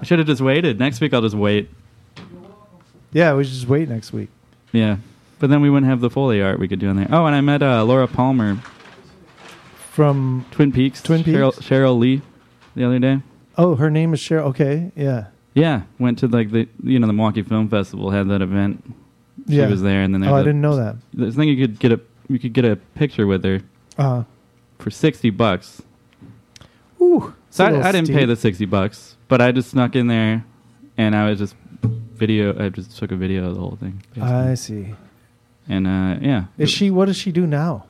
I should have just waited. Next week I'll just wait. Yeah, we should just wait next week. Yeah, but then we wouldn't have the Foley art we could do in there. Oh, and I met uh, Laura Palmer, From Twin Peaks, Twin Cheryl, Peaks? Cheryl Lee, the other day. oh, her name is Cheryl. Okay, yeah, Yeah, went to like the you know the Milwaukee Film Festival had that event. She yeah. was there, and then Oh, there's I didn't know that. I a thing you could get a you could get a picture with her Uh, for sixty bucks. So I, I didn't pay the sixty bucks, but I just snuck in there, and I was just video. I just took a video of the whole thing. basically. I see. and uh, yeah, Is she? What does she do now?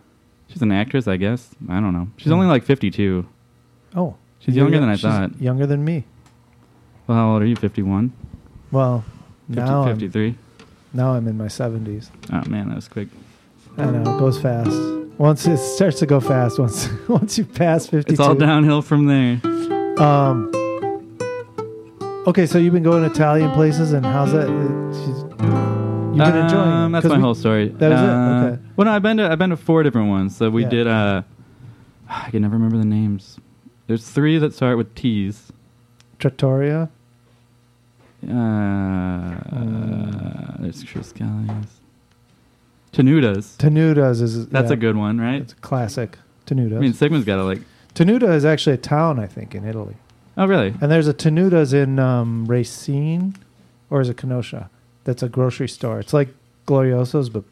She's an actress, I guess. I don't know. She's only like fifty-two. Oh, She's younger young- than I she's thought. Younger than me. Well, how old are you? Fifty-one. Well, 50, now I'm, 53. now I'm in my seventies. Oh man, that was quick. I know it goes fast. Once it starts to go fast, once once you pass fifty-two, It's all downhill from there. Um. Okay, so you've been going to Italian places, and how's that? uh, you've been enjoying. it? Um, That's my we- whole story. That was it? Uh, Okay. Well, no, I've been to I've been to four different ones. So we Yeah. did. Uh, I can never remember the names. There's three that start with T's. Trattoria. Uh, there's Triskelli's. Tenutas. Tenutas is That's yeah, a good one, right? It's a classic. Tenutas. I mean, Sigma's got to like. Tenuta is actually a town, I think, in Italy. Oh, really? And there's a Tenutas in um, Racine, or is it Kenosha? That's a grocery store. It's like Glorioso's, but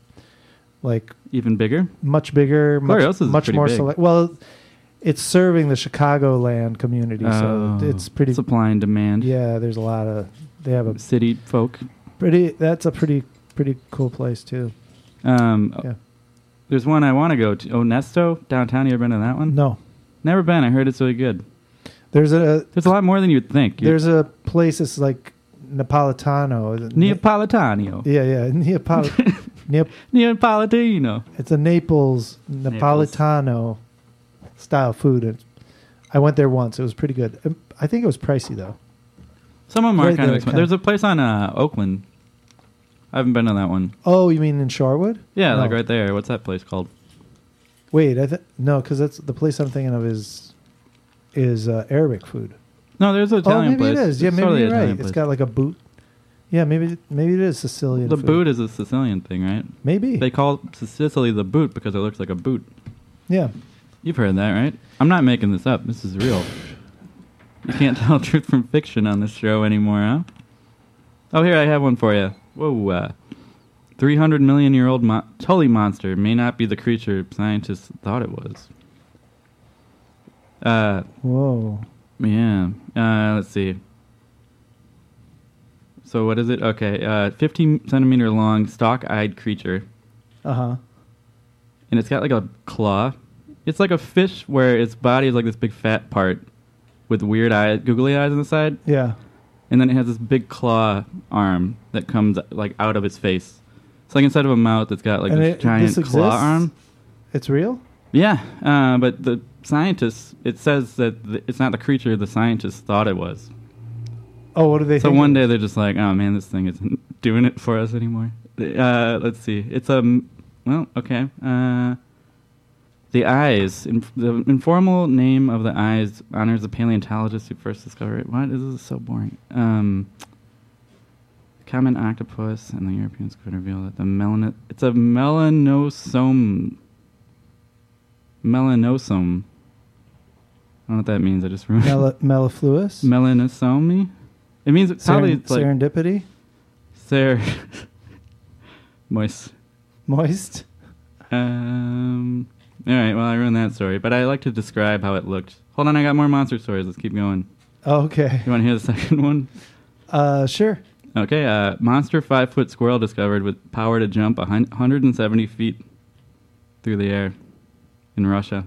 like Even bigger. much bigger, much, Glorioso's is much more big. select. Well, it's serving the Chicagoland community, so Oh, it's pretty. supply and demand. Yeah, there's a lot of. They have a City folk. pretty. That's a pretty pretty cool place too. Um, Yeah. There's one I want to go to. Onesto downtown. You ever been to that one? No, Never been. I heard it's really good. there's a There's a lot more than you'd think. You- there's a place that's like Napolitano. Neapolitano. Yeah, yeah, Neapol. Neap- Neapolitano. It's a Naples Napolitano style food. I went there once. It was pretty good. I think it was pricey though. Some of them are Right kind of expensive. There's a place on uh, Oakland. I haven't been on that one. Oh, you mean in Shorewood? Yeah, No. like right there. What's that place called? Wait, I th- no, because that's the place I'm thinking of is is uh, Arabic food. No, there's an Italian oh, maybe place. it is. Yeah, It's maybe totally you're right. Italian It's place. got like a boot. Yeah, maybe maybe it is Sicilian. the food. boot is a Sicilian thing, right? Maybe. They call Sicily the boot because it looks like a boot. yeah. You've heard that, right? I'm not making this up. This is real. You can't tell truth from fiction on this show anymore, huh? Oh, here I have one for you. Whoa, uh, 300 million year old mo- Tully monster may not be the creature scientists thought it was. Uh, Whoa. yeah. Uh, let's see. So what is it? Okay, uh, 15 centimeter long, stalk-eyed creature, Uh huh. and it's got like a claw. It's like a fish where its body is like this big fat part with weird eyes, googly eyes on the side, Yeah. And then it has this big claw arm that comes like out of its face. It's like inside of a mouth, that's got like And this it- giant this claw arm. It's real. Yeah, uh, but the scientists, it says that th- it's not the creature the scientists thought it was. Oh, what do they? So think one day they're just like, oh man, this thing isn't doing it for us anymore. Uh, let's see. It's a m- well, okay. Uh, the eyes. In, the informal name of the eyes honors the paleontologist who first discovered it. What? This is so boring. Um, common octopus and the Europeans could reveal that the melan. It's a melanosome. Melanosome. I don't know what that means. I just ruined Mel- mellifluous. Melanosome? It means it's probably Seren- it's like serendipity. ser moist. Moist. Um. All right. Well, I ruined that story, but I like to describe how it looked. Hold on, I got more monster stories. Let's keep going. Okay. You want to hear the second one? Uh, sure. Okay. Uh, monster five foot squirrel discovered with power to jump a hun- 170 feet through the air in Russia.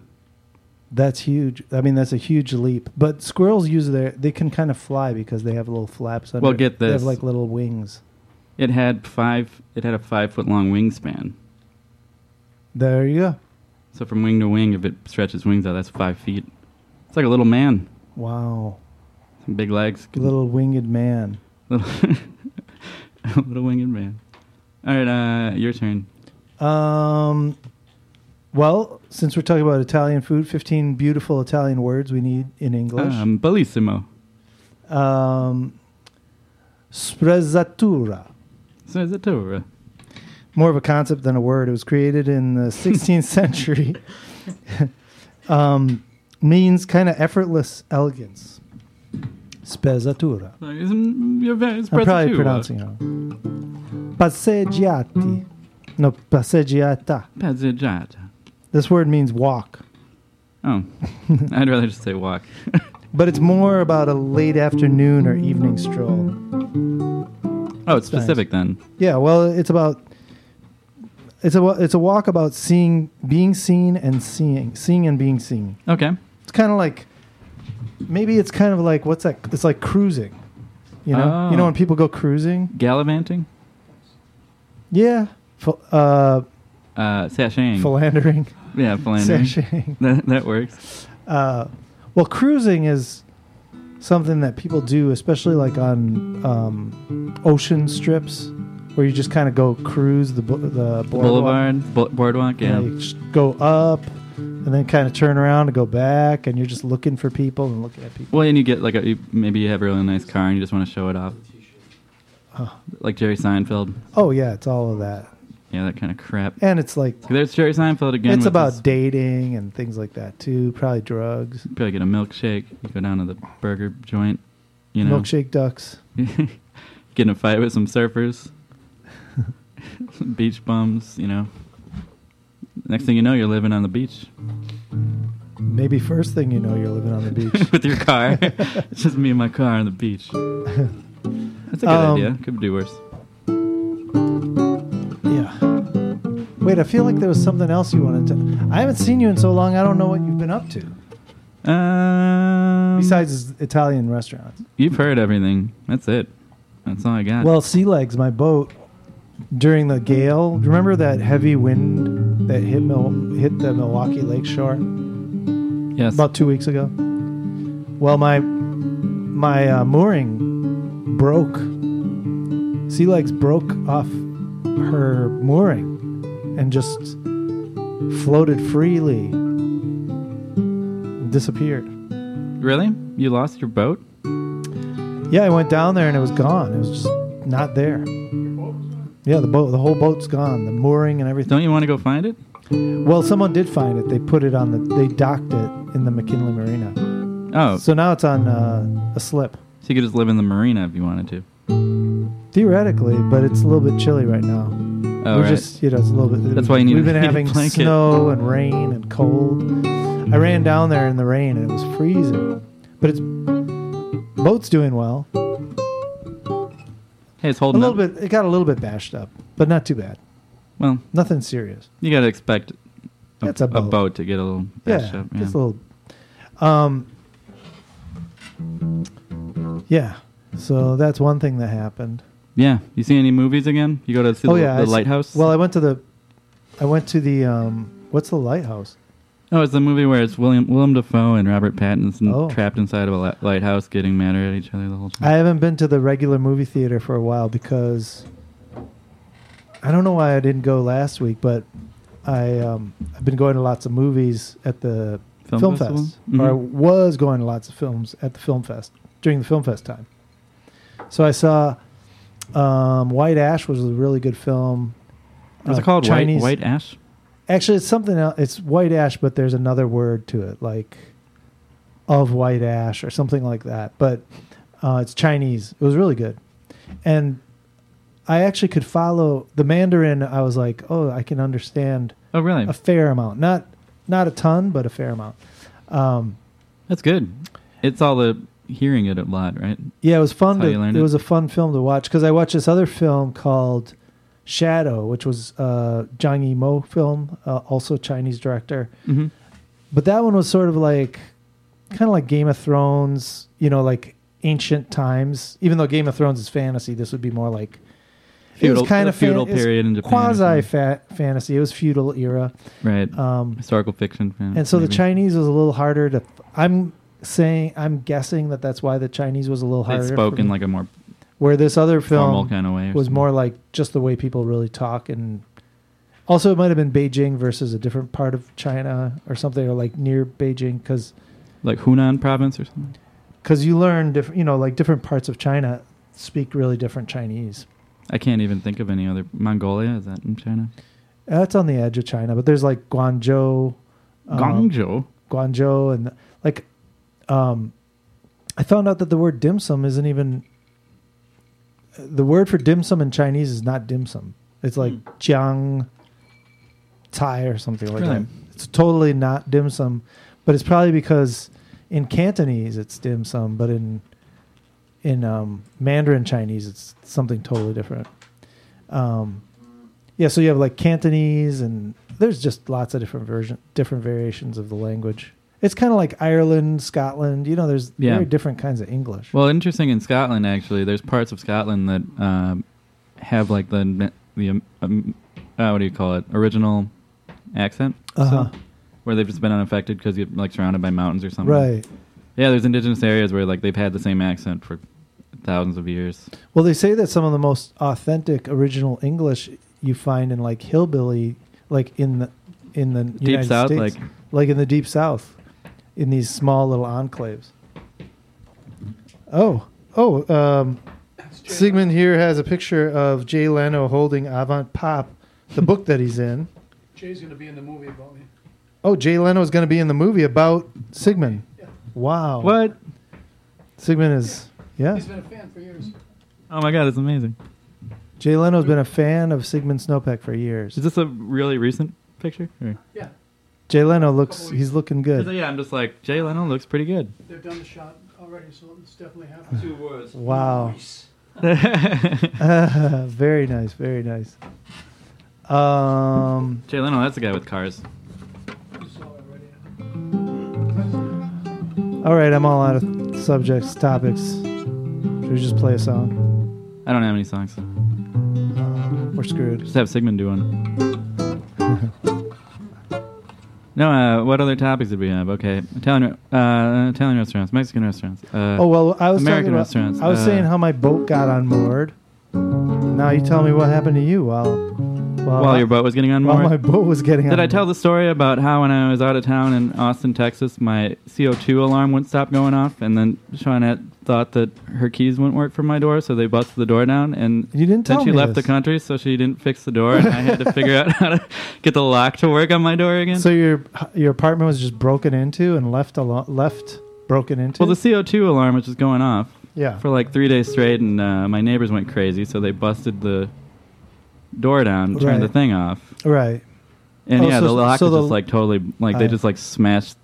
That's huge. I mean, that's a huge leap. But squirrels use their they can kind of fly because they have little flaps under. Well, get They have this. like little wings. It had five. It had a five foot long wingspan. There you go. So from wing to wing, if it stretches wings out, that's five feet. It's like a little man. Wow. Some big legs. Little winged man. Little, little winged man. All right, uh, your turn. Um, well, since we're talking about Italian food, 15 beautiful Italian words we need in English. Um, bellissimo. Um, sprezzatura. So is it too? More of a concept than a word. It was created in the 16th century. um, means kind of effortless elegance. Spezzatura. I'm probably pronouncing it wrong. Passeggiati. No, passeggiata. Passeggiata. This word means walk. Oh, I'd rather just say walk. But it's more about a late afternoon or evening stroll. Oh, it's Nice. specific then. Yeah, well, it's about it's a it's a walk about seeing, being seen, and seeing, seeing and being seen. Okay. It's kind of like maybe it's kind of like what's that? It's like cruising. You know, you know Oh. when people go cruising. Gallivanting. Yeah, Ph- uh, Uh, sashaying. philandering, yeah, philandering. sashaying. that that works. Uh, well, cruising is something that people do, especially like on um, ocean strips, where you just kind of go cruise the bu- the boardwalk. Boulevard, bo- boardwalk. Yeah, you just go up and then kind of turn around and go back, and you're just looking for people and looking at people. Well, and you get like a you, maybe you have a really nice car and you just want to show it off, like Jerry Seinfeld. Oh yeah, it's all of that. Yeah, that kind of crap. and it's like There's Jerry Seinfeld again. it's with about his- dating and things like that too. Probably drugs, probably get a milkshake. You go down to the burger joint. You know, milkshake ducks. get in a fight with some surfers, beach bums. You know. Next thing you know, you're living on the beach Maybe first thing you know, you're living on the beach. with your car. it's just me and my car on the beach. That's a good Um, idea. Could do worse. yeah. Wait, I feel like there was something else you wanted to. I haven't seen you in so long. I don't know what you've been up to Um, besides Italian restaurants. you've heard everything. That's it. That's all I got. Well, Sea Legs, my boat, during the gale. Remember that heavy wind that hit Mil- hit the Milwaukee Lake shore yes. about two weeks ago? Well, my my uh, mooring broke. Sea Legs broke off her mooring and just floated freely, disappeared. really? You lost your boat? Yeah, I went down there and it was gone. It was just not there. Yeah, the boat, the whole boat's gone. The mooring and everything. Don't you want to go find it? Well, someone did find it. They put it on the. They docked it in the McKinley Marina. Oh, so So now it's on uh, a slip. So you could just live in the marina if you wanted to. Theoretically, but it's a little bit chilly right now. Oh, We're right. just, you know, it's a little bit. That's why you need We've a been heated having blanket. snow and rain and cold. I ran down there in the rain and it was freezing. But it's boat's doing well. Hey, it's A little up. bit. It got a little bit bashed up, but not too bad. Well, Nothing serious. you got to expect a, a boat. to get a little Yeah, bashed up. Yeah. just a little. Um. Yeah. So that's one thing that happened. yeah. You see any movies again? You go to see oh the, yeah, the I lighthouse? Well, I went to the. I went to the. Um. What's the lighthouse? Oh, it's the movie where it's William Willem Dafoe and Robert Pattinson Oh. trapped inside of a li- lighthouse, getting mad at each other the whole time. I haven't been to the regular movie theater for a while because I don't know why I didn't go last week, but I um, I've been going to lots of movies at the Film Film? Fest, or I was going to lots of films at the Film Fest during the Film Fest time. So I saw um, White Ash was a really good film. What's Uh, it called? Chinese. White, White Ash? Actually, it's something else. It's White Ash, but there's another word to it, like of White Ash or something like that. But uh, it's Chinese. It was really good, and I actually could follow the Mandarin. I was like, oh, I can understand Oh, really? a fair amount, not not a ton, but a fair amount. Um, That's good. It's all the hearing it a lot, right? yeah, it was fun. To, it it? was a fun film to watch because I watched this other film called Shadow, which was uh, Zhang Yimou film, uh, also Chinese director. Mm-hmm. But that one was sort of like, kind of like Game of Thrones, you know, like ancient times. Even though Game of Thrones is fantasy, this would be more like it was kind of feudal period in Japan. quasi fa- fantasy. It was feudal era, Right. um, Historical fiction. fan- and so the. Chinese was a little harder to. I'm saying, I'm guessing that that's why the Chinese was a little They harder. spoke in like a more where this other formal film kind of way. or was something. more like just the way people really talk and. Also, it might have been Beijing versus a different part of China or something, or like near Beijing, because like Hunan province or something. because you learn different, you know, like different parts of China speak really different Chinese. I can't even think of any other. Mongolia is that in China? That's on the edge of China, but there's like Guangzhou, um, Guangzhou. Guangzhou, and like, um, I found out that the word dim sum isn't even. The word for dim sum in Chinese is not dim sum. It's like Hmm. jiang tai or something like Really? that. It's totally not dim sum, but it's probably because in Cantonese it's dim sum, but in in um, Mandarin Chinese it's something totally different. Um, yeah, so you have like Cantonese, and there's just lots of different version, different variations of the language. It's kind of like Ireland, Scotland. You know, there's Yeah. very different kinds of English. Well, interesting in Scotland actually. There's parts of Scotland that um, have like the the um, um, uh, what do you call it? Original accent. Uh-huh. So, where they've just been unaffected because you're like surrounded by mountains or something. right. Yeah, there's indigenous areas where like they've had the same accent for thousands of years. Well, they say that some of the most authentic original English you find in like hillbilly, like in the in the Deep United South, States, like like in the deep South, in these small little enclaves. Oh, oh, um, Sigmund here has a picture of Jay Leno holding Avant Pop the book that he's in. Jay's going to be in the movie about me. Oh, Jay Leno is going to be in the movie about Sigmund. Yeah. Wow. What? Sigmund is yeah. He's been a fan for years. Oh my god, it's amazing. Jay Leno's been a fan of Sigmund Snopek for years. Is this a really recent picture? Or- Yeah, Jay Leno looks he's looking good. Yeah, I'm just like Jay Leno looks pretty good. they've done the shot already, so it's definitely happening. Two words. Wow. Nice. very nice, very nice. Um Jay Leno, that's the guy with cars. You saw it already. all right, I'm all out of subjects, topics. Should we just play a song? I don't have any songs. Um, we're screwed. Just have Sigmund do one. no, uh, what other topics did we have? Okay, Italian, uh, Italian restaurants, Mexican restaurants. Uh, Oh well, I was American talking about, restaurants, I was uh, saying how my boat got on moored. Now you tell me what happened to you while while, while your boat was getting on while my boat was getting on. Did I tell the story about how when I was out of town in Austin, Texas, my CO2 alarm wouldn't stop going off, and then Shawnette thought that her keys wouldn't work for my door, so they busted the door down, and You didn't then she left this. the country, so she didn't fix the door, and I had to figure out how to get the lock to work on my door again. So your your apartment was just broken into and left alo- left broken into. well, the CO2 alarm was just going off yeah. for like three days straight, and uh, my neighbors went crazy, so they busted the door down, turned the thing off, right. and Oh, yeah, so- the lock so was the- just like totally like they just like smashed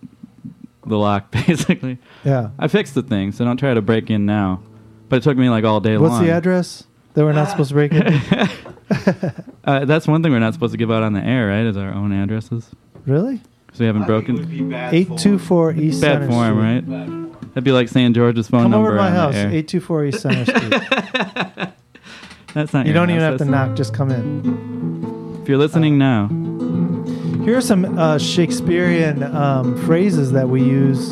the lock basically. Yeah. I fixed the thing, so don't try to break in now. But it took me like all day long. What's long. the address that we're not supposed to break into? Uh, that's one thing we're not supposed to give out on the air, right? Is our own addresses. really? Because we haven't I think it would broken. be bad Eight two four East Bad Center form, Street. right? Bad form. That'd be like saying George's phone Come number over to my on house, the air. eight two four East Center Street. That's not. you don't even house, have to knock; just come in. If you're listening now, Here are some uh, Shakespearean um, phrases that we use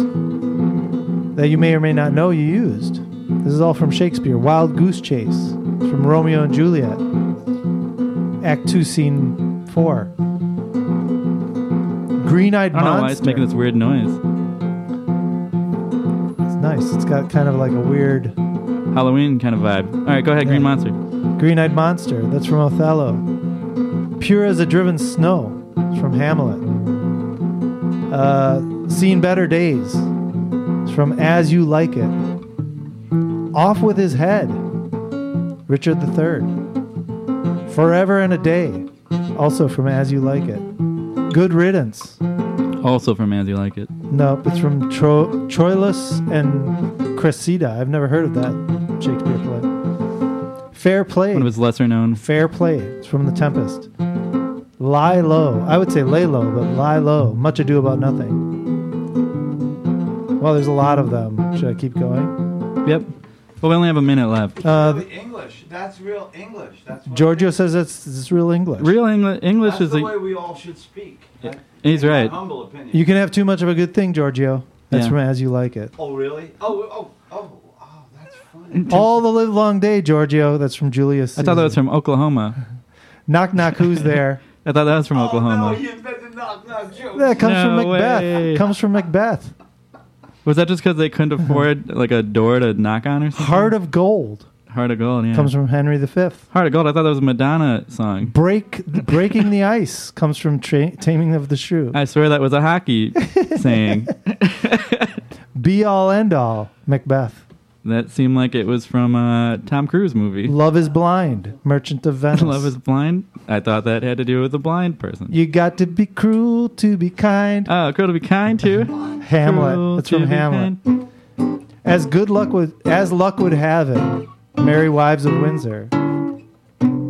that you may or may not know you used. This is all from Shakespeare. Wild goose chase from Romeo and Juliet. Act two, scene four. Green-eyed I don't know why it's making this weird noise. It's nice. It's got kind of like a weird Halloween kind of vibe. All right, go ahead, Green Yeah. Monster. green-eyed monster. That's from Othello. Pure as a driven snow. It's from Hamlet. Uh, seen better days. It's from As You Like It. Off with his head. Richard III. Forever and a day. Also from As You Like It. Good riddance. Also from As You Like It. Nope, it's from Tro- Troilus and Cressida. I've never heard of that Shakespeare play. Fair play. One of his lesser known. Fair play. It's from The Tempest. Lie low. I would say lay low, but lie low. Much ado about nothing. Well, there's a lot of them. Should I keep going? Yep. Well, we only have a minute left. Uh, The English. That's real English. That's what Giorgio says it's, it's real English. Real Engli- English That's is the a. way we all should speak. Yeah, I- he's right. Humble opinion. You can have too much of a good thing, Giorgio. That's Yeah. from As You Like It. oh really? Oh oh oh oh. That's funny. All the live long day, Giorgio. That's from Julius. I thought that was from Oklahoma. Knock knock. Who's there? I thought that was from Oh Oklahoma. no! You invented knock knock jokes. That comes from No Macbeth. way. Comes from Macbeth. Was that just because they couldn't afford like a door to knock on or something? Heart of Gold Heart of Gold. Yeah. comes from Henry V. Heart of Gold. I thought that was a Madonna song. Break breaking the ice comes from tra- Taming of the Shrew. I swear that was a hockey saying. Be all end all Macbeth. That seemed like it was from a Tom Cruise movie. Love is blind. Merchant of Venice. Love is blind. I thought that had to do with a blind person. You got to be cruel to be kind. Oh, cruel to be kind too. Hamlet. Cruel That's to from be Hamlet. kind. As good luck would as luck would have it, Merry Wives of Windsor.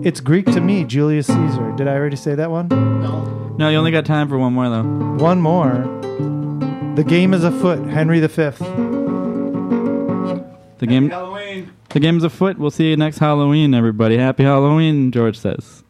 It's Greek to me, Julius Caesar. Did I already say that one? No. No, you only got time for one more though. One more. The game is afoot, Henry V. The game, Halloween. the game's afoot. We'll see you next Halloween, everybody. Happy Halloween, George says.